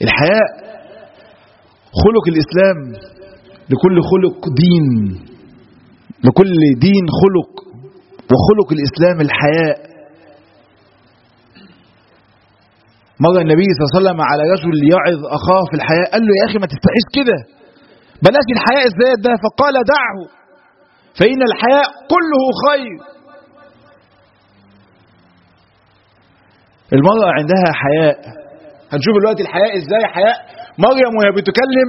الحياء خلق الإسلام لكل خلق دين لكل دين خلق وخلق الإسلام الحياء مرة النبي صلى الله عليه وسلم على رجل يعظ أخاه في الحياء قال له يا أخي ما تستحيش كده. بلاش الحياء الزايد ده؟ فقال دعه. فإن الحياء كله خير. المرأة عندها حياء. هنشوف دلوقتي الحياء إزاي. حياء مريم وهي بتكلم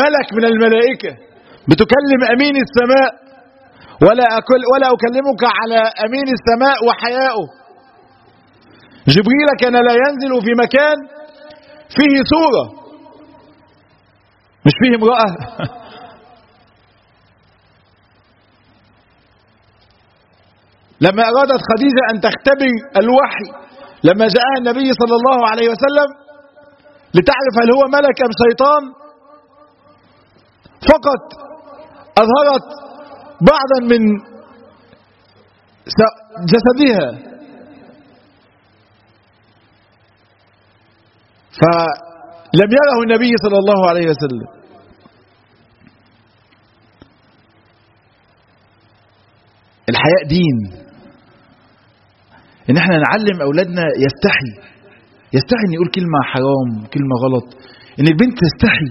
ملك من الملائكة بتكلم أمين السماء. ولا أكل ولا أكلمك على أمين السماء وحياؤه. جبريل كان لا ينزل في مكان فيه صورة مش فيه امرأة. لما أرادت خديجة أن تختبر الوحي لما جاءها النبي صلى الله عليه وسلم لتعرف هل هو ملك أم شيطان؟ فقط أظهرت بعضا من جسدها. فلم يره النبي صلى الله عليه وسلم. الحياء دين. إن إحنا نعلم أولادنا يستحي. يستحي ان يقول كلمة حرام كلمة غلط. إن البنت تستحي.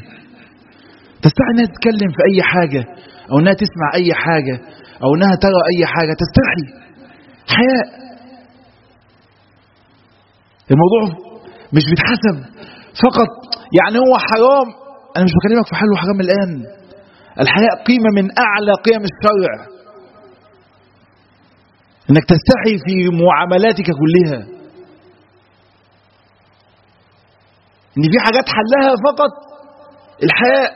تستحي إنها تتكلم في أي حاجة أو إنها تسمع أي حاجة أو إنها ترى أي حاجة تستحي. حياء الموضوع مش بيتحسب. فقط يعني هو حرام. أنا مش بكلمك في حل وحرام الآن. الحياء قيمة من أعلى قيم الشرع. إنك تستحي في معاملاتك كلها. إن في حاجات حلها فقط الحياء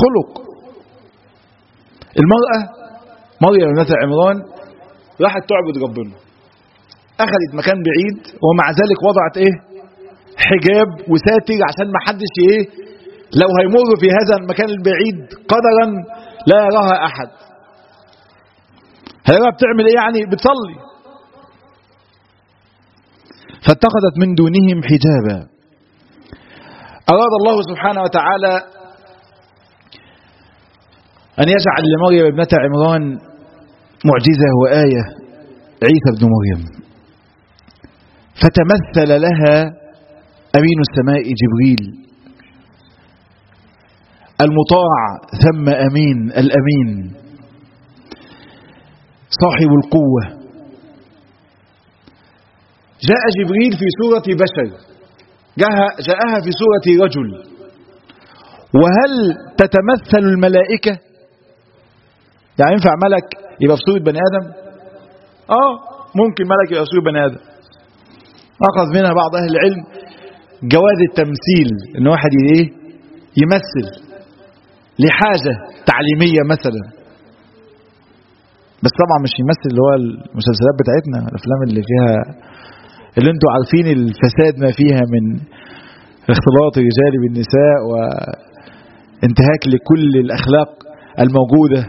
خلق. المرأة مريم مثل عمران راحت تعبد ربنا. أخذت مكان بعيد ومع ذلك وضعت إيه؟ حجاب وساتر عشان ما حدش إيه؟ لو هيمر في هذا المكان البعيد قدرا لا يراها أحد. هي بتعمل إيه يعني؟ بتصلي. فاتخذت من دونهم حجابا. أراد الله سبحانه وتعالى أن يجعل لمريم ابنة عمران معجزة وآية عيسى بن مريم. فتمثل لها أمين السماء جبريل. المطاع ثم أمين الأمين. صاحب القوة. جاء جبريل في صورة بشر. جاءها في صورة رجل. وهل تتمثل الملائكة؟ يعني ينفع ملك يبقى في صورة بني آدم؟ آه ممكن ملك يبقى في صورة بني آدم. أخذ منها بعض أهل العلم جواز التمثيل إن واحد إيه؟ يمثل. لحاجة تعليمية مثلا. بس طبعا مش يمثل اللي هو المسلسلات بتاعتنا الأفلام اللي فيها اللي أنتوا عارفين الفساد ما فيها من اختلاط الرجال بالنساء وانتهاك لكل الأخلاق الموجودة.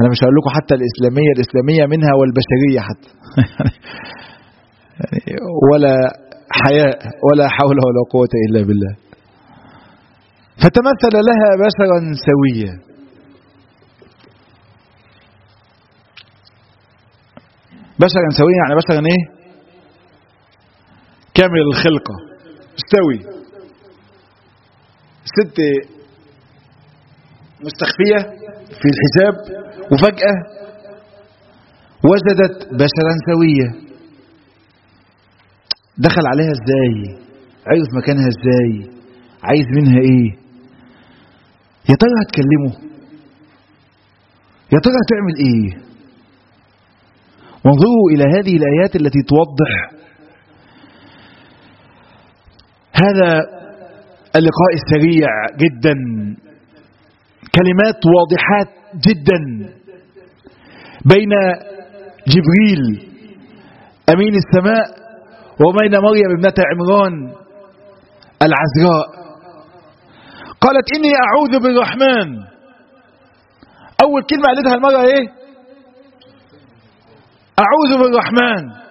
أنا مش هقول لكم حتى الإسلامية الإسلامية منها والبشرية حتى. يعني ولا حياء ولا حول ولا قوة إلا بالله. فتمثل لها بشرا سويا. بشرا سويا يعني بشرا إيه؟ كامل الخلقة. مستوي ست مستخفية في الحجاب وفجأة وجدت بشرا سويا دخل عليها إزاي؟ عرف مكانها إزاي؟ عايز منها إيه؟ يا ترى هتكلمه؟ يا ترى هتعمل إيه؟ وانظروا إلى هذه الآيات التي توضح هذا اللقاء السريع جدا. كلمات واضحات جدا بين جبريل أمين السماء وبين مريم ابنة عمران العذراء. قالت إني أعوذ بالرحمن. أول كلمة قالتها المرأة إيه؟ أعوذ بالرحمن.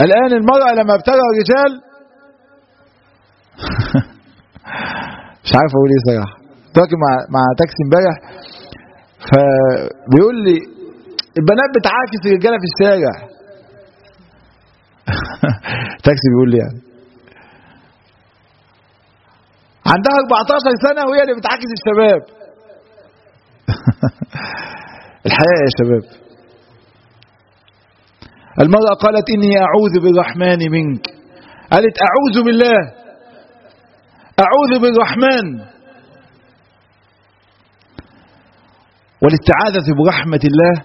الآن المرأة لما ابتلى الرجال مش عارف أقول إيه صراحة. راكب مع مع تاكسي امبارح. فبيقول لي البنات بتعاكس الرجالة في الشارع. تاكسي بيقول لي يعني. عندها 14 سنة وهي اللي بتعاكس الشباب. الحياة يا شباب. المرأة قالت إني أعوذ بالرحمن منك. قالت أعوذ بالله. أعوذ بالرحمن. والاستعاذة برحمة الله.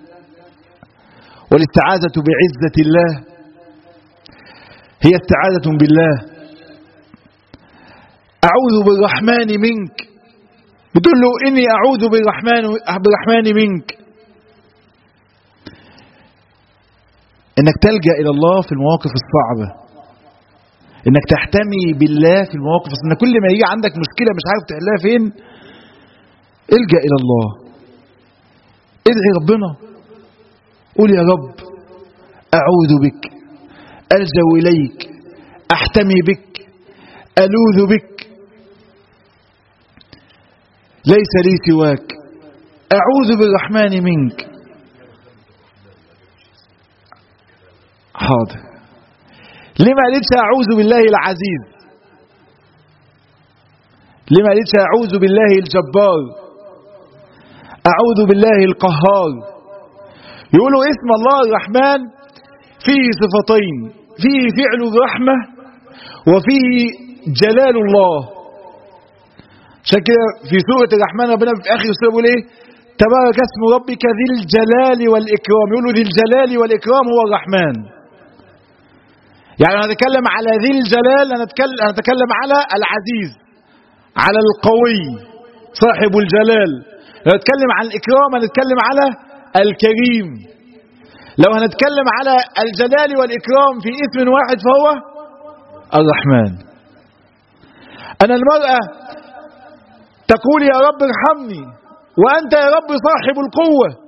والاستعاذة بعزة الله. هي استعاذة بالله. أعوذ بالرحمن منك. بتقول له إني أعوذ بالرحمن بالرحمن منك. إنك تلجأ إلى الله في المواقف الصعبة. إنك تحتمي بالله في المواقف إن كل ما يجي عندك مشكلة مش عارف تحلها فين إلجأ إلى الله. إدعي ربنا. قول يا رب أعوذ بك ألجأ إليك أحتمي بك ألوذ بك. ليس لي سواك أعوذ بالرحمن منك. حاضر. ليه ما قالتش أعوذ بالله العزيز؟ ليه ما قالتش أعوذ بالله الجبار؟ أعوذ بالله القهار. يقولوا اسم الله الرحمن فيه صفتين فيه فعل الرحمة وفيه جلال الله. كده في سورة الرحمن ربنا في آخر السورة بيقول إيه؟ تبارك اسم ربك ذي الجلال والإكرام. يقولوا ذي الجلال والإكرام هو الرحمن. يعني أنا أتكلم على ذي الجلال أنا أتكلم, أنا أتكلم على العزيز على القوي صاحب الجلال. لو نتكلم عن الإكرام هنتكلم على الكريم. لو هنتكلم على الجلال والإكرام في اسم واحد فهو الرحمن. أنا المرأة تقول يا رب ارحمني وأنت يا رب صاحب القوة.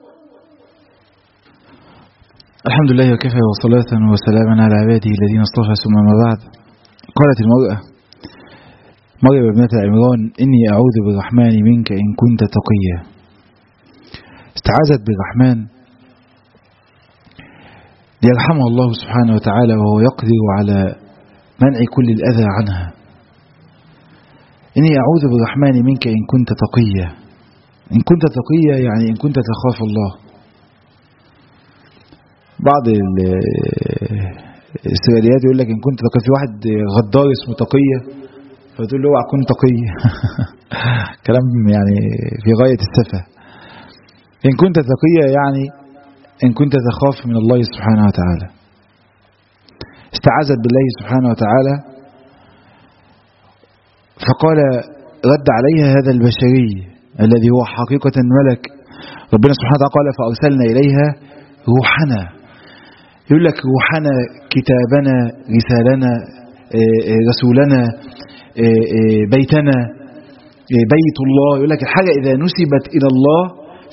الحمد لله وكفى وصلاة وسلاما على عباده الذين اصطفى ثم ما بعد. قالت المرأة مريم ابنة عمران إني أعوذ بالرحمن منك إن كنت تقيا. استعاذت بالرحمن. ليرحمها الله سبحانه وتعالى وهو يقدر على منع كل الأذى عنها. إني أعوذ بالرحمن منك إن كنت تقيا. إن كنت تقيا يعني إن كنت تخاف الله. بعض السرياليات يقول لك إن كنت تقي في واحد غدار اسمه تقية فتقول له اوعى تكون تقي. كلام يعني في غاية السفة. إن كنت تقيا يعني إن كنت تخاف من الله سبحانه وتعالى. استعاذت بالله سبحانه وتعالى. فقال رد عليها هذا البشري الذي هو حقيقة ملك ربنا سبحانه وتعالى قال فأرسلنا إليها روحنا. يقول لك روحنا كتابنا رسالنا رسولنا بيتنا بيت الله. يقول لك الحاجة إذا نسبت إلى الله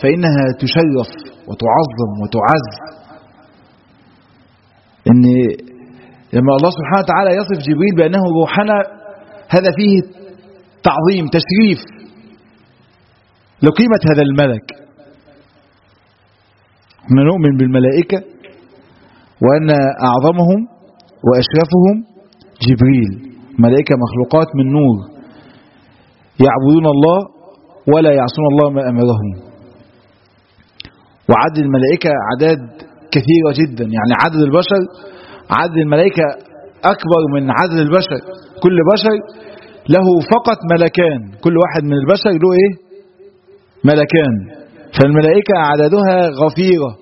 فإنها تشرف وتعظم وتعز. إن لما الله سبحانه وتعالى يصف جبريل بأنه روحنا هذا فيه تعظيم تشريف. لقيمة هذا الملك. إحنا نؤمن بالملائكة. وأن أعظمهم وأشرفهم جبريل ملائكة مخلوقات من نور. يعبدون الله ولا يعصون الله ما أمرهم. وعدد الملائكة عدد كثيرة جدا. يعني عدد البشر عدد الملائكة أكبر من عدد البشر. كل بشر له فقط ملكان. كل واحد من البشر له إيه؟ ملكان. فالملائكة عددها غفيرة.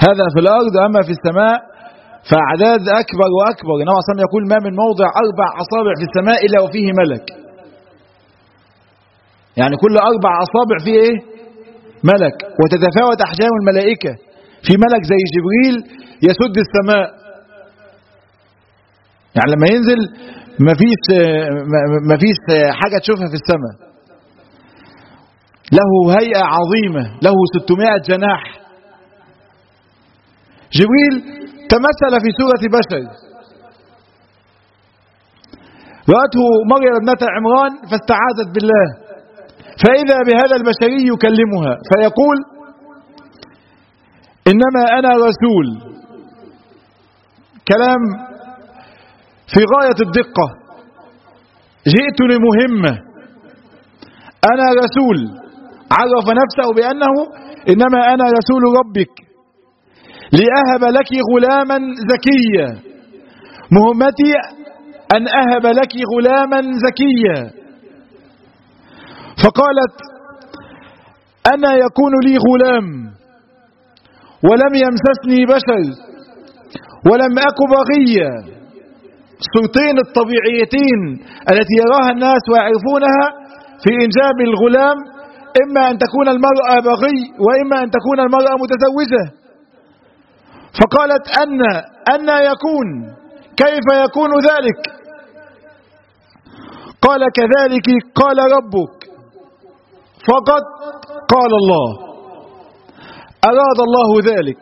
هذا في الأرض أما في السماء فأعداد أكبر وأكبر. النبي صلى الله عليه وسلم يقول ما من موضع أربع أصابع في السماء إلا وفيه ملك. يعني كل أربع أصابع فيه إيه؟ ملك. وتتفاوت أحجام الملائكة. في ملك زي جبريل يسد السماء. يعني لما ينزل مفيش مفيش حاجة تشوفها في السماء. له هيئة عظيمة. له 600 جناح. جبريل تمثل في سورة بشر. رأته مريم ابنة عمران فاستعاذت بالله. فإذا بهذا البشري يكلمها فيقول إنما أنا رسول. كلام في غاية الدقة. جئت لمهمة أنا رسول. عرف نفسه بأنه إنما أنا رسول ربك. لأهب لك غلاما زكيا. مهمتي أن أهب لك غلاما زكيا. فقالت أنا يكون لي غلام ولم يمسسني بشر ولم أك بغيا. الصورتين الطبيعيتين التي يراها الناس ويعرفونها في إنجاب الغلام إما أن تكون المرأة بغي وإما أن تكون المرأة متزوجة. فقالت أن أن يكون. كيف يكون ذلك؟ قال كذلك قال ربك. فقد قال الله. أراد الله ذلك.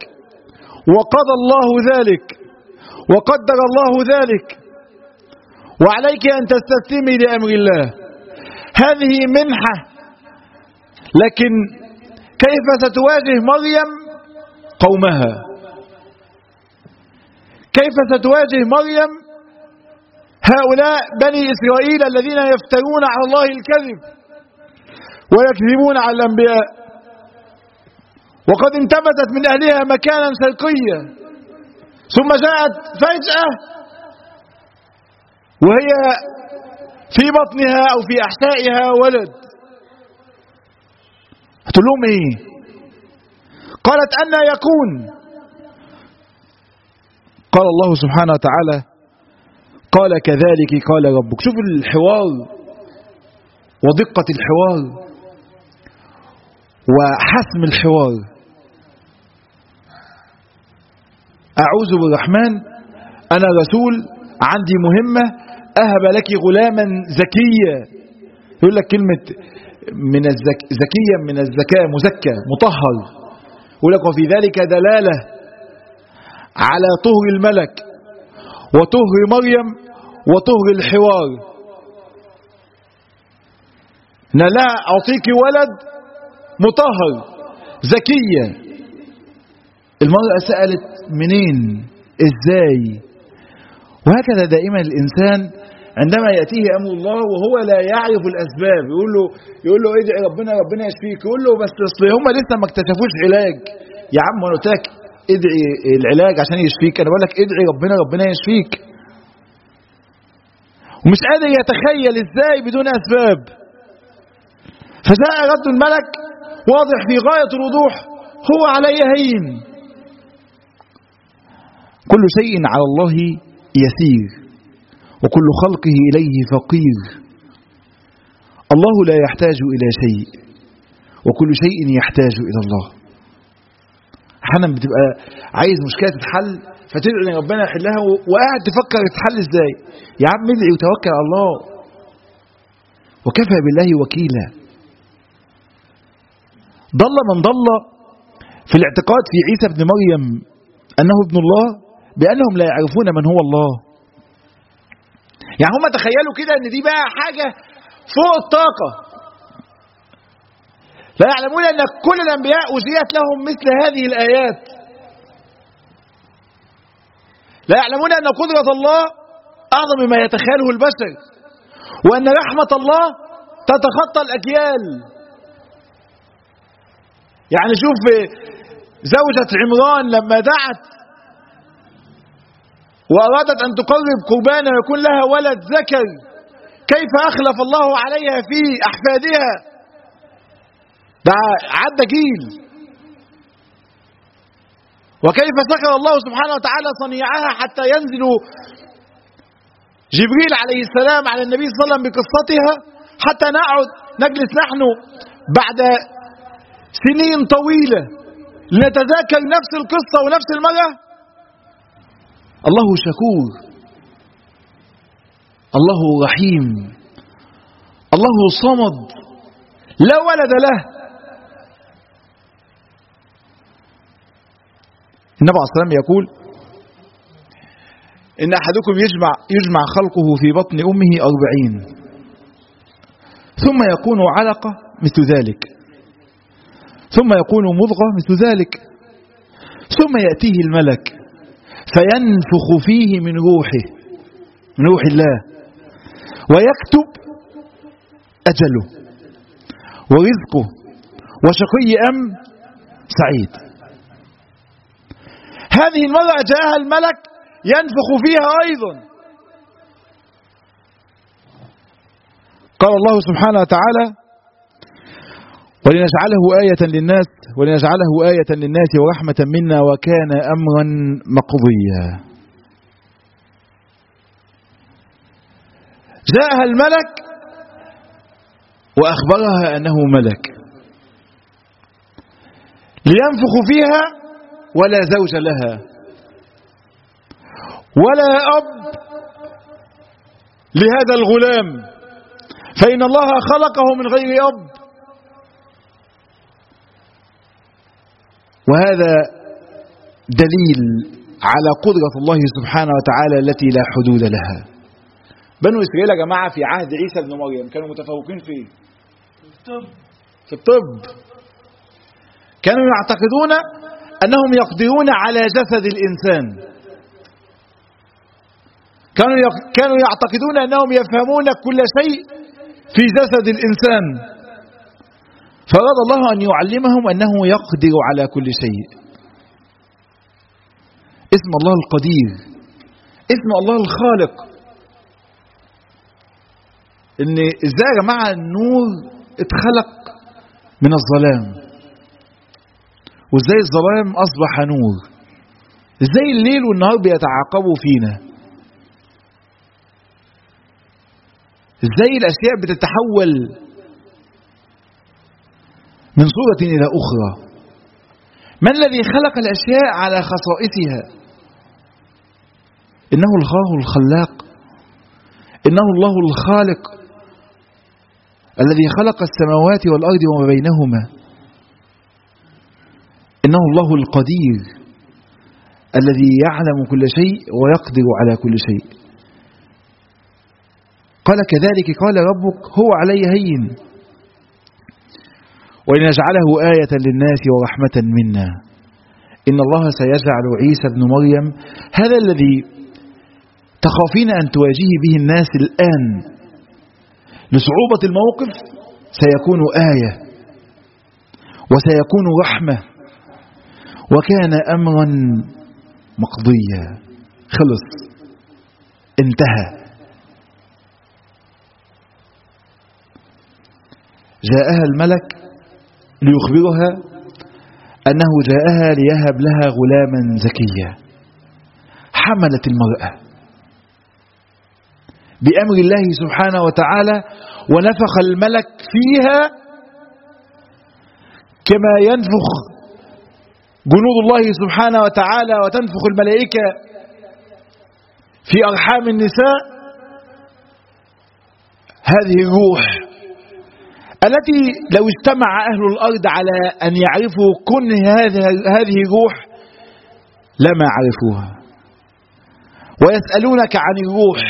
وقضى الله ذلك. وقدر الله ذلك. وعليك أن تستسلمي لأمر الله. هذه منحة. لكن كيف ستواجه مريم قومها؟ كيف ستواجه مريم هؤلاء بني إسرائيل الذين يفترون على الله الكذب ويكذبون على الأنبياء؟ وقد انتبتت من أهلها مكانا شرقيا ثم جاءت فجأة وهي في بطنها أو في أحشائها ولد. هتقول لهم إيه قالت أن يكون. قال الله سبحانه وتعالى قال كذلك قال ربك. شوف الحوار ودقة الحوار وحسم الحوار. أعوذ بالرحمن أنا رسول عندي مهمة أهب لك غلاما زكيا يقول لك كلمة من الزك... زكيا من الزكاة مزكى مطهر. يقول لك وفي ذلك دلالة على طهر الملك وطهر مريم وطهر الحوار. إن لا أعطيك ولد مطهر زكية. المرأة سألت منين؟ إزاي؟ وهكذا دائما الإنسان عندما يأتيه أمر الله وهو لا يعرف الأسباب يقول له يقول له ادعي ربنا ربنا يشفيك. يقول له بس أصل هم لسه ما اكتشفوش علاج. يا عم أنا لك ادعي العلاج عشان يشفيك. أنا بقول لك ادعي ربنا ربنا يشفيك. ومش قادر يتخيل إزاي بدون أسباب. فجاء رد الملك واضح في غاية الوضوح هو علي هين كل شيء على الله يسير وكل خلقه إليه فقير. الله لا يحتاج إلى شيء وكل شيء يحتاج إلى الله. أحيانا بتبقى عايز مشكلة تتحل فتدعي إن ربنا يحلها وقاعد تفكر تتحل إزاي؟ يا عم ادعي وتوكل على الله. وكفى بالله وكيلا. ضل من ضل في الاعتقاد في عيسى ابن مريم أنه ابن الله بأنهم لا يعرفون من هو الله. يعني هم تخيلوا كده إن دي بقى حاجة فوق الطاقة. لا يعلمون أن كل الأنبياء اجيت لهم مثل هذه الآيات. لا يعلمون أن قدرة الله أعظم مما يتخيله البشر وأن رحمة الله تتخطى الأجيال. يعني شوف زوجة عمران لما دعت وأرادت أن تقرب قربانا ويكون لها ولد ذكر كيف أخلف الله عليها في أحفادها؟ ده عدى جيل. وكيف سخر الله سبحانه وتعالى صنيعها حتى ينزل جبريل عليه السلام على النبي صلى الله عليه وسلم بقصتها حتى نقعد نجلس نحن بعد سنين طويلة لنتذاكر نفس القصة ونفس المرة الله شكور. الله رحيم. الله صمد. لا ولد له. النبي عليه الصلاة والسلام يقول إن أحدكم يجمع, يجمع خلقه في بطن أمه أربعين ثم يكون علقة مثل ذلك ثم يكون مضغة مثل ذلك ثم يأتيه الملك فينفخ فيه من روحه من روح الله ويكتب أجله ورزقه وشقي أم سعيد. هذه المرة جاءها الملك ينفخ فيها أيضا. قال الله سبحانه وتعالى ولنجعله آية للناس ولنجعله آية للناس ورحمة منا وكان أمرا مقضيا. جاءها الملك وأخبرها أنه ملك. لينفخ فيها ولا زوج لها. ولا أب لهذا الغلام. فإن الله خلقه من غير أب. وهذا دليل على قدرة الله سبحانه وتعالى التي لا حدود لها. بنو إسرائيل يا جماعة في عهد عيسى بن مريم كانوا متفوقين في إيه؟ في الطب. كانوا يعتقدون أنهم يقدرون على جسد الإنسان. كانوا كانوا يعتقدون أنهم يفهمون كل شيء في جسد الإنسان. فأراد الله أن يعلمهم أنه يقدر على كل شيء. اسم الله القدير. اسم الله الخالق. إن إزاي يا جماعة النور اتخلق من الظلام. وازاي الظلام أصبح نور. إزاي الليل والنهار بيتعاقبوا فينا. إزاي الأشياء بتتحول من صورة إلى أخرى. ما الذي خلق الأشياء على خصائصها؟ إنه الله الخلاق. إنه الله الخالق. الذي خلق السماوات والأرض وما بينهما. إنه الله القدير الذي يعلم كل شيء ويقدر على كل شيء. قال كذلك قال ربك هو علي هين. ولنجعله آية للناس ورحمة منا. إن الله سيجعل عيسى ابن مريم هذا الذي تخافين أن تواجهي به الناس الآن. لصعوبة الموقف سيكون آية وسيكون رحمة. وكان أمرا مقضيا. خلص. انتهى. جاءها الملك ليخبرها أنه جاءها ليهب لها غلاما زكيا. حملت المرأة. بأمر الله سبحانه وتعالى ونفخ الملك فيها كما ينفخ جنود الله سبحانه وتعالى وتنفخ الملائكة في أرحام النساء. هذه الروح التي لو اجتمع أهل الأرض على أن يعرفوا كن هذه الروح لما عرفوها. ويسألونك عن الروح.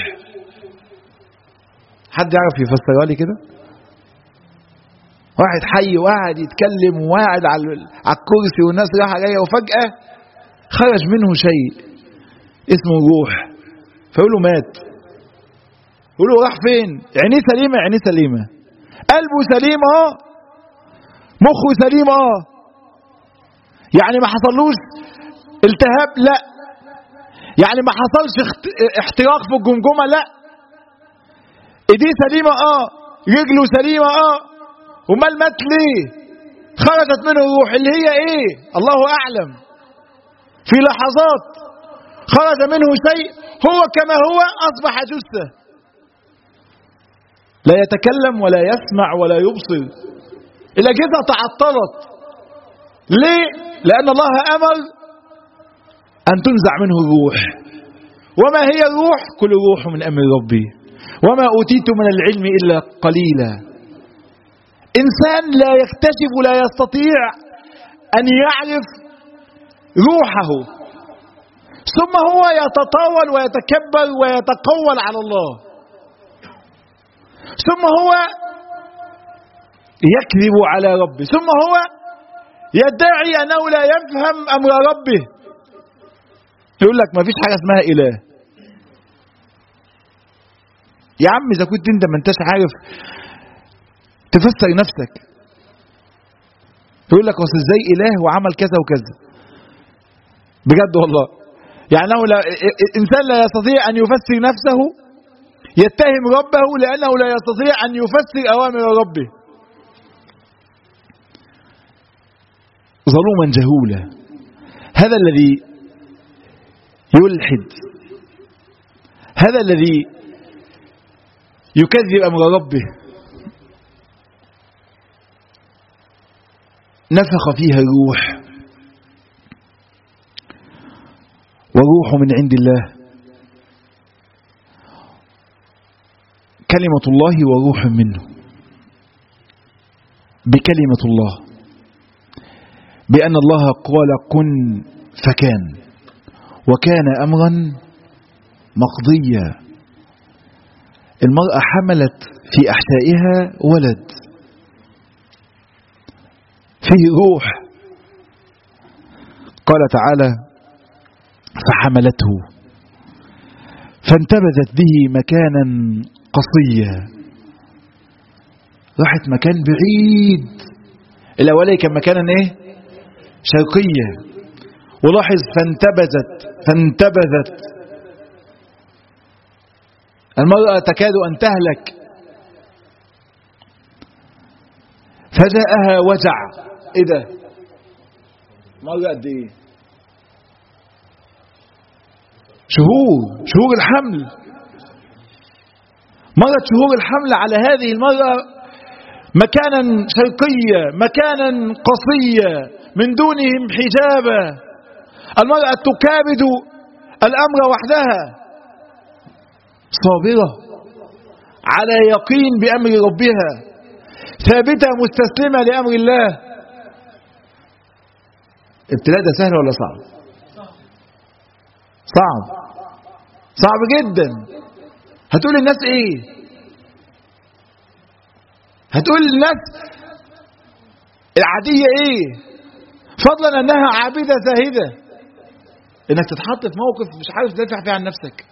حد يعرف يفسرها لي كده؟ واحد حي وقاعد يتكلم وقاعد على الكرسي والناس رايحة جاية وفجأة خرج منه شيء اسمه الروح فيقول له مات. يقول له راح فين؟ عينيه سليمة عينيه سليمة. قلبه سليم آه. مخه سليم آه. يعني ما حصلوش التهاب لا. يعني ما حصلش احتراق في الجمجمة لا. ايديه سليمة آه. رجله سليمة آه. امال مات ليه خرجت منه الروح اللي هي إيه؟ الله أعلم. في لحظات خرج منه شيء هو كما هو أصبح جثة. لا يتكلم ولا يسمع ولا يبصر. الأجهزة تعطلت. ليه؟ لأن الله أمر أن تنزع منه الروح. وما هي الروح؟ كل روح من أمر ربي. وما أوتيت من العلم إلا قليلا. إنسان لا يكتشف لا يستطيع أن يعرف روحه ثم هو يتطاول ويتكبر ويتقول على الله ثم هو يكذب على ربه ثم هو يدعي أنه لا يفهم أمر ربه. يقول لك ما فيش حاجة اسمها إله. يا عم إذا كنت أنت ما أنتش عارف تفسر نفسك. يقول لك أصل إزاي إله وعمل كذا وكذا. بجد والله. يعني أنه لا إنسان لا يستطيع أن يفسر نفسه يتهم ربه لأنه لا يستطيع أن يفسر أوامر ربه. ظلوما جهولا. هذا الذي يلحد. هذا الذي يكذب أمر ربه. نفخ فيها الروح. وروح من عند الله. كلمة الله وروح منه. بكلمة الله. بأن الله قال كن فكان. وكان أمرا مقضيا. المرأة حملت في أحشائها ولد. فيه روح. قال تعالى فحملته. فانتبذت به مكانا قصيا. راحت مكان بعيد. الأولي كان مكانا إيه؟ شرقية ولاحظ فانتبذت فانتبذت. المرأة تكاد أن تهلك. فجاءها وجع إيه ده مرة قد إيه شهور شهور الحمل. مرت شهور الحمل على هذه المرأة. مكانا شرقية مكانا قصية من دونهم حجابا المرأة تكابد الأمر وحدها. صابرة على يقين بأمر ربها. ثابتة مستسلمة لأمر الله. ابتلاء ده سهل ولا صعب؟ صعب. صعب جدا. هتقول للناس إيه؟ هتقول للناس العادية إيه؟ فضلا أنها عابدة زاهدة. إنك تتحط في موقف مش عارف تدافع فيه عن نفسك.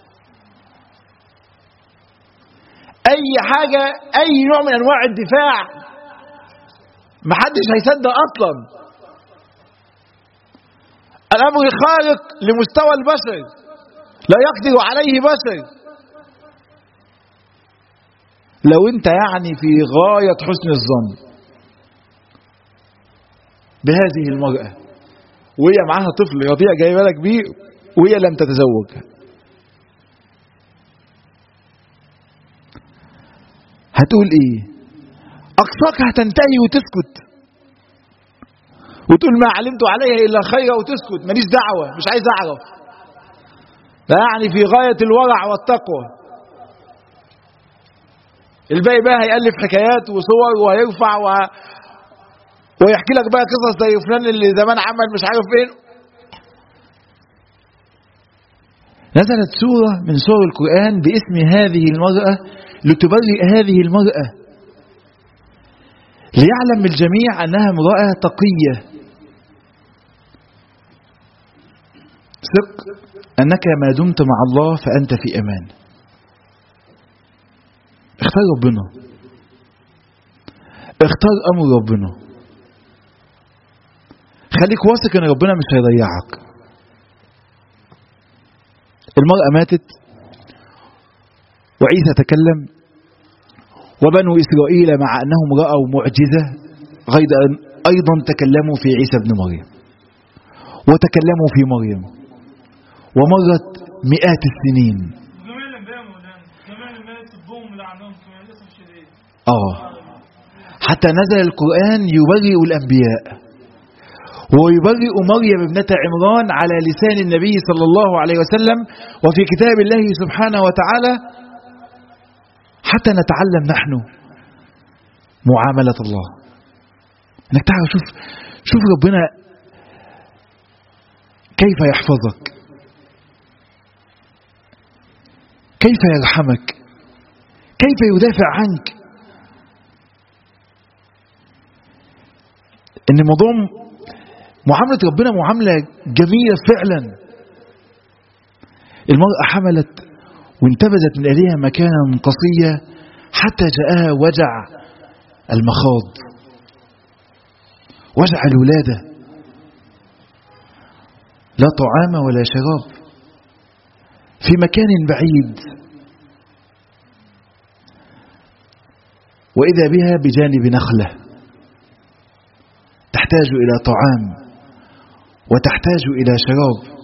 أي حاجة أي نوع من أنواع الدفاع محدش هيصدق أصلا. الأمر خارق لمستوى البشر لا يقدر عليه بشر. لو أنت يعني في غاية حسن الظن بهذه المرأة وهي معاها طفل رضيع جاي بالك بيه وهي لم تتزوج. هتقول إيه؟ أقصاك هتنتهي وتسكت. وتقول ما علمت عليها إلا خيرا وتسكت. ماليش دعوة مش عايز اعرف ده يعني في غاية الورع والتقوى. الباقي بقى هيألف حكايات وصور وهيرفع و... ويحكي لك بقى قصص زي فلان اللي زمان عمل مش عارف فين نزلت سورة من سور القرآن باسم هذه المرأة لتبرئ هذه المرأة. ليعلم الجميع أنها امرأة تقية. ثق أنك ما دمت مع الله فأنت في أمان. اختار ربنا. اختار أمر ربنا. خليك واثق إن ربنا مش هيضيعك. المرأة ماتت وعيسى تكلم وبنو إسرائيل مع أنهم رأوا معجزة أيضا تكلموا في عيسى بن مريم وتكلموا في مريم. ومرت مئات السنين. آه. حتى نزل القرآن يبرئ الأنبياء. ويبرئ مريم ابنة عمران على لسان النبي صلى الله عليه وسلم وفي كتاب الله سبحانه وتعالى. حتى نتعلم نحن معاملة الله. إنك تعرف شوف شوف ربنا كيف يحفظك. كيف يرحمك؟ كيف يدافع عنك؟ إن الموضوع معاملة ربنا معاملة جميلة فعلا. المرأة حملت وانتبذت من أهلها مكانا قصية حتى جاءها وجع المخاض. وجع الولادة. لا طعام ولا شراب. في مكان بعيد. وإذا بها بجانب نخلة. تحتاج إلى طعام. وتحتاج إلى شراب.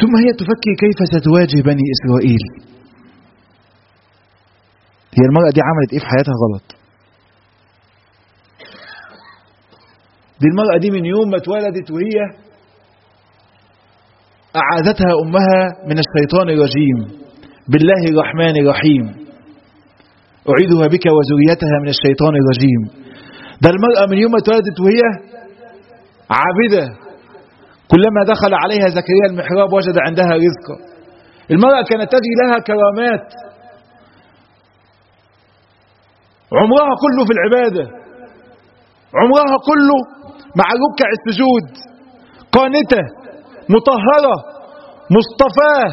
ثم هي تفكر كيف ستواجه بني إسرائيل. هي المرأة دي عملت إيه في حياتها غلط؟ دي المرأة دي من يوم ما اتولدت وهي أعاذتها أمها من الشيطان الرجيم. بالله الرحمن الرحيم. أعيذها بك وزريتها من الشيطان الرجيم. ده المرأة من يوم اتولدت وهي عابدة. كلما دخل عليها زكريا المحراب وجد عندها رزقا المرأة كانت تجري لها كرامات. عمرها كله في العبادة. عمرها كله مع ركع السجود. قانتة. مطهرة مصطفاة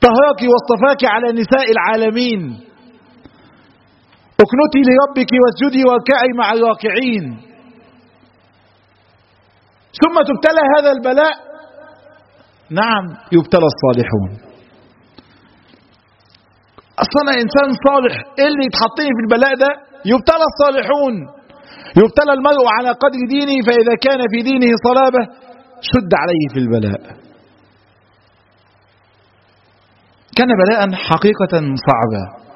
طهرك واصطفاك على نساء العالمين. اكنتي لربك واسجدي واركعي مع الراكعين. ثم تبتلى هذا البلاء. نعم يبتلى الصالحون. أصلا إنسان صالح إيه اللي يتحطني في البلاء ده؟ يبتلى الصالحون. يبتلى المرء على قدر دينه فإذا كان في دينه صلابة شد عليه في البلاء. كان بلاء حقيقة صعبا.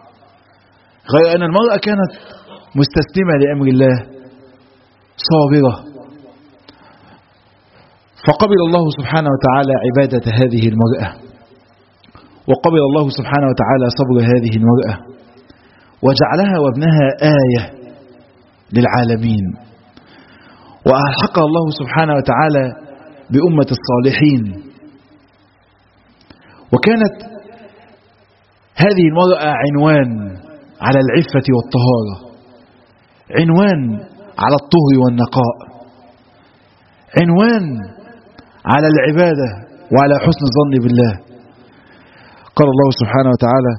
غير أن المرأة كانت مستسلمة لأمر الله صابرة. فقبل الله سبحانه وتعالى عبادة هذه المرأة. وقبل الله سبحانه وتعالى صبر هذه المرأة. وجعلها وابنها آية للعالمين. وألحقها الله سبحانه وتعالى بأمة الصالحين. وكانت هذه المرأة عنوان على العفة والطهارة عنوان على الطهر والنقاء عنوان على العبادة وعلى حسن الظن بالله. قال الله سبحانه وتعالى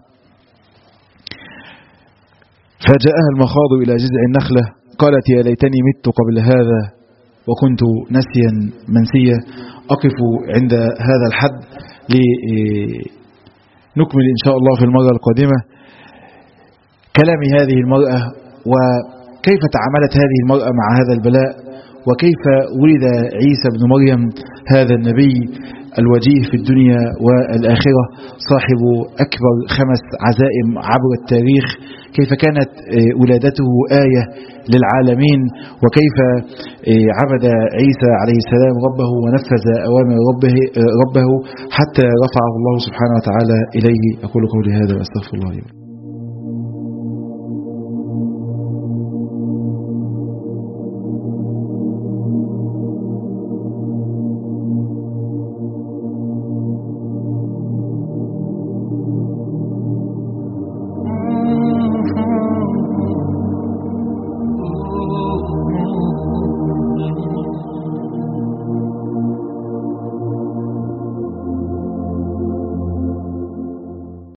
فجاءها المخاض إلى جذع النخلة قالت يا ليتني مت قبل هذا وكنت نسيا منسيا أقف عند هذا الحد لنكمل إن شاء الله في المرة القادمة كلام هذه المرأة وكيف تعاملت هذه المرأة مع هذا البلاء وكيف ولد عيسى بن مريم هذا النبي الوجيه في الدنيا والآخرة صاحب أكبر خمس عزائم عبر التاريخ كيف كانت ولادته آية للعالمين وكيف عبد عيسى عليه السلام ربه ونفذ أوامر ربه, ربه حتى رفعه الله سبحانه وتعالى إليه. أقول قولي هذا وأستغفر الله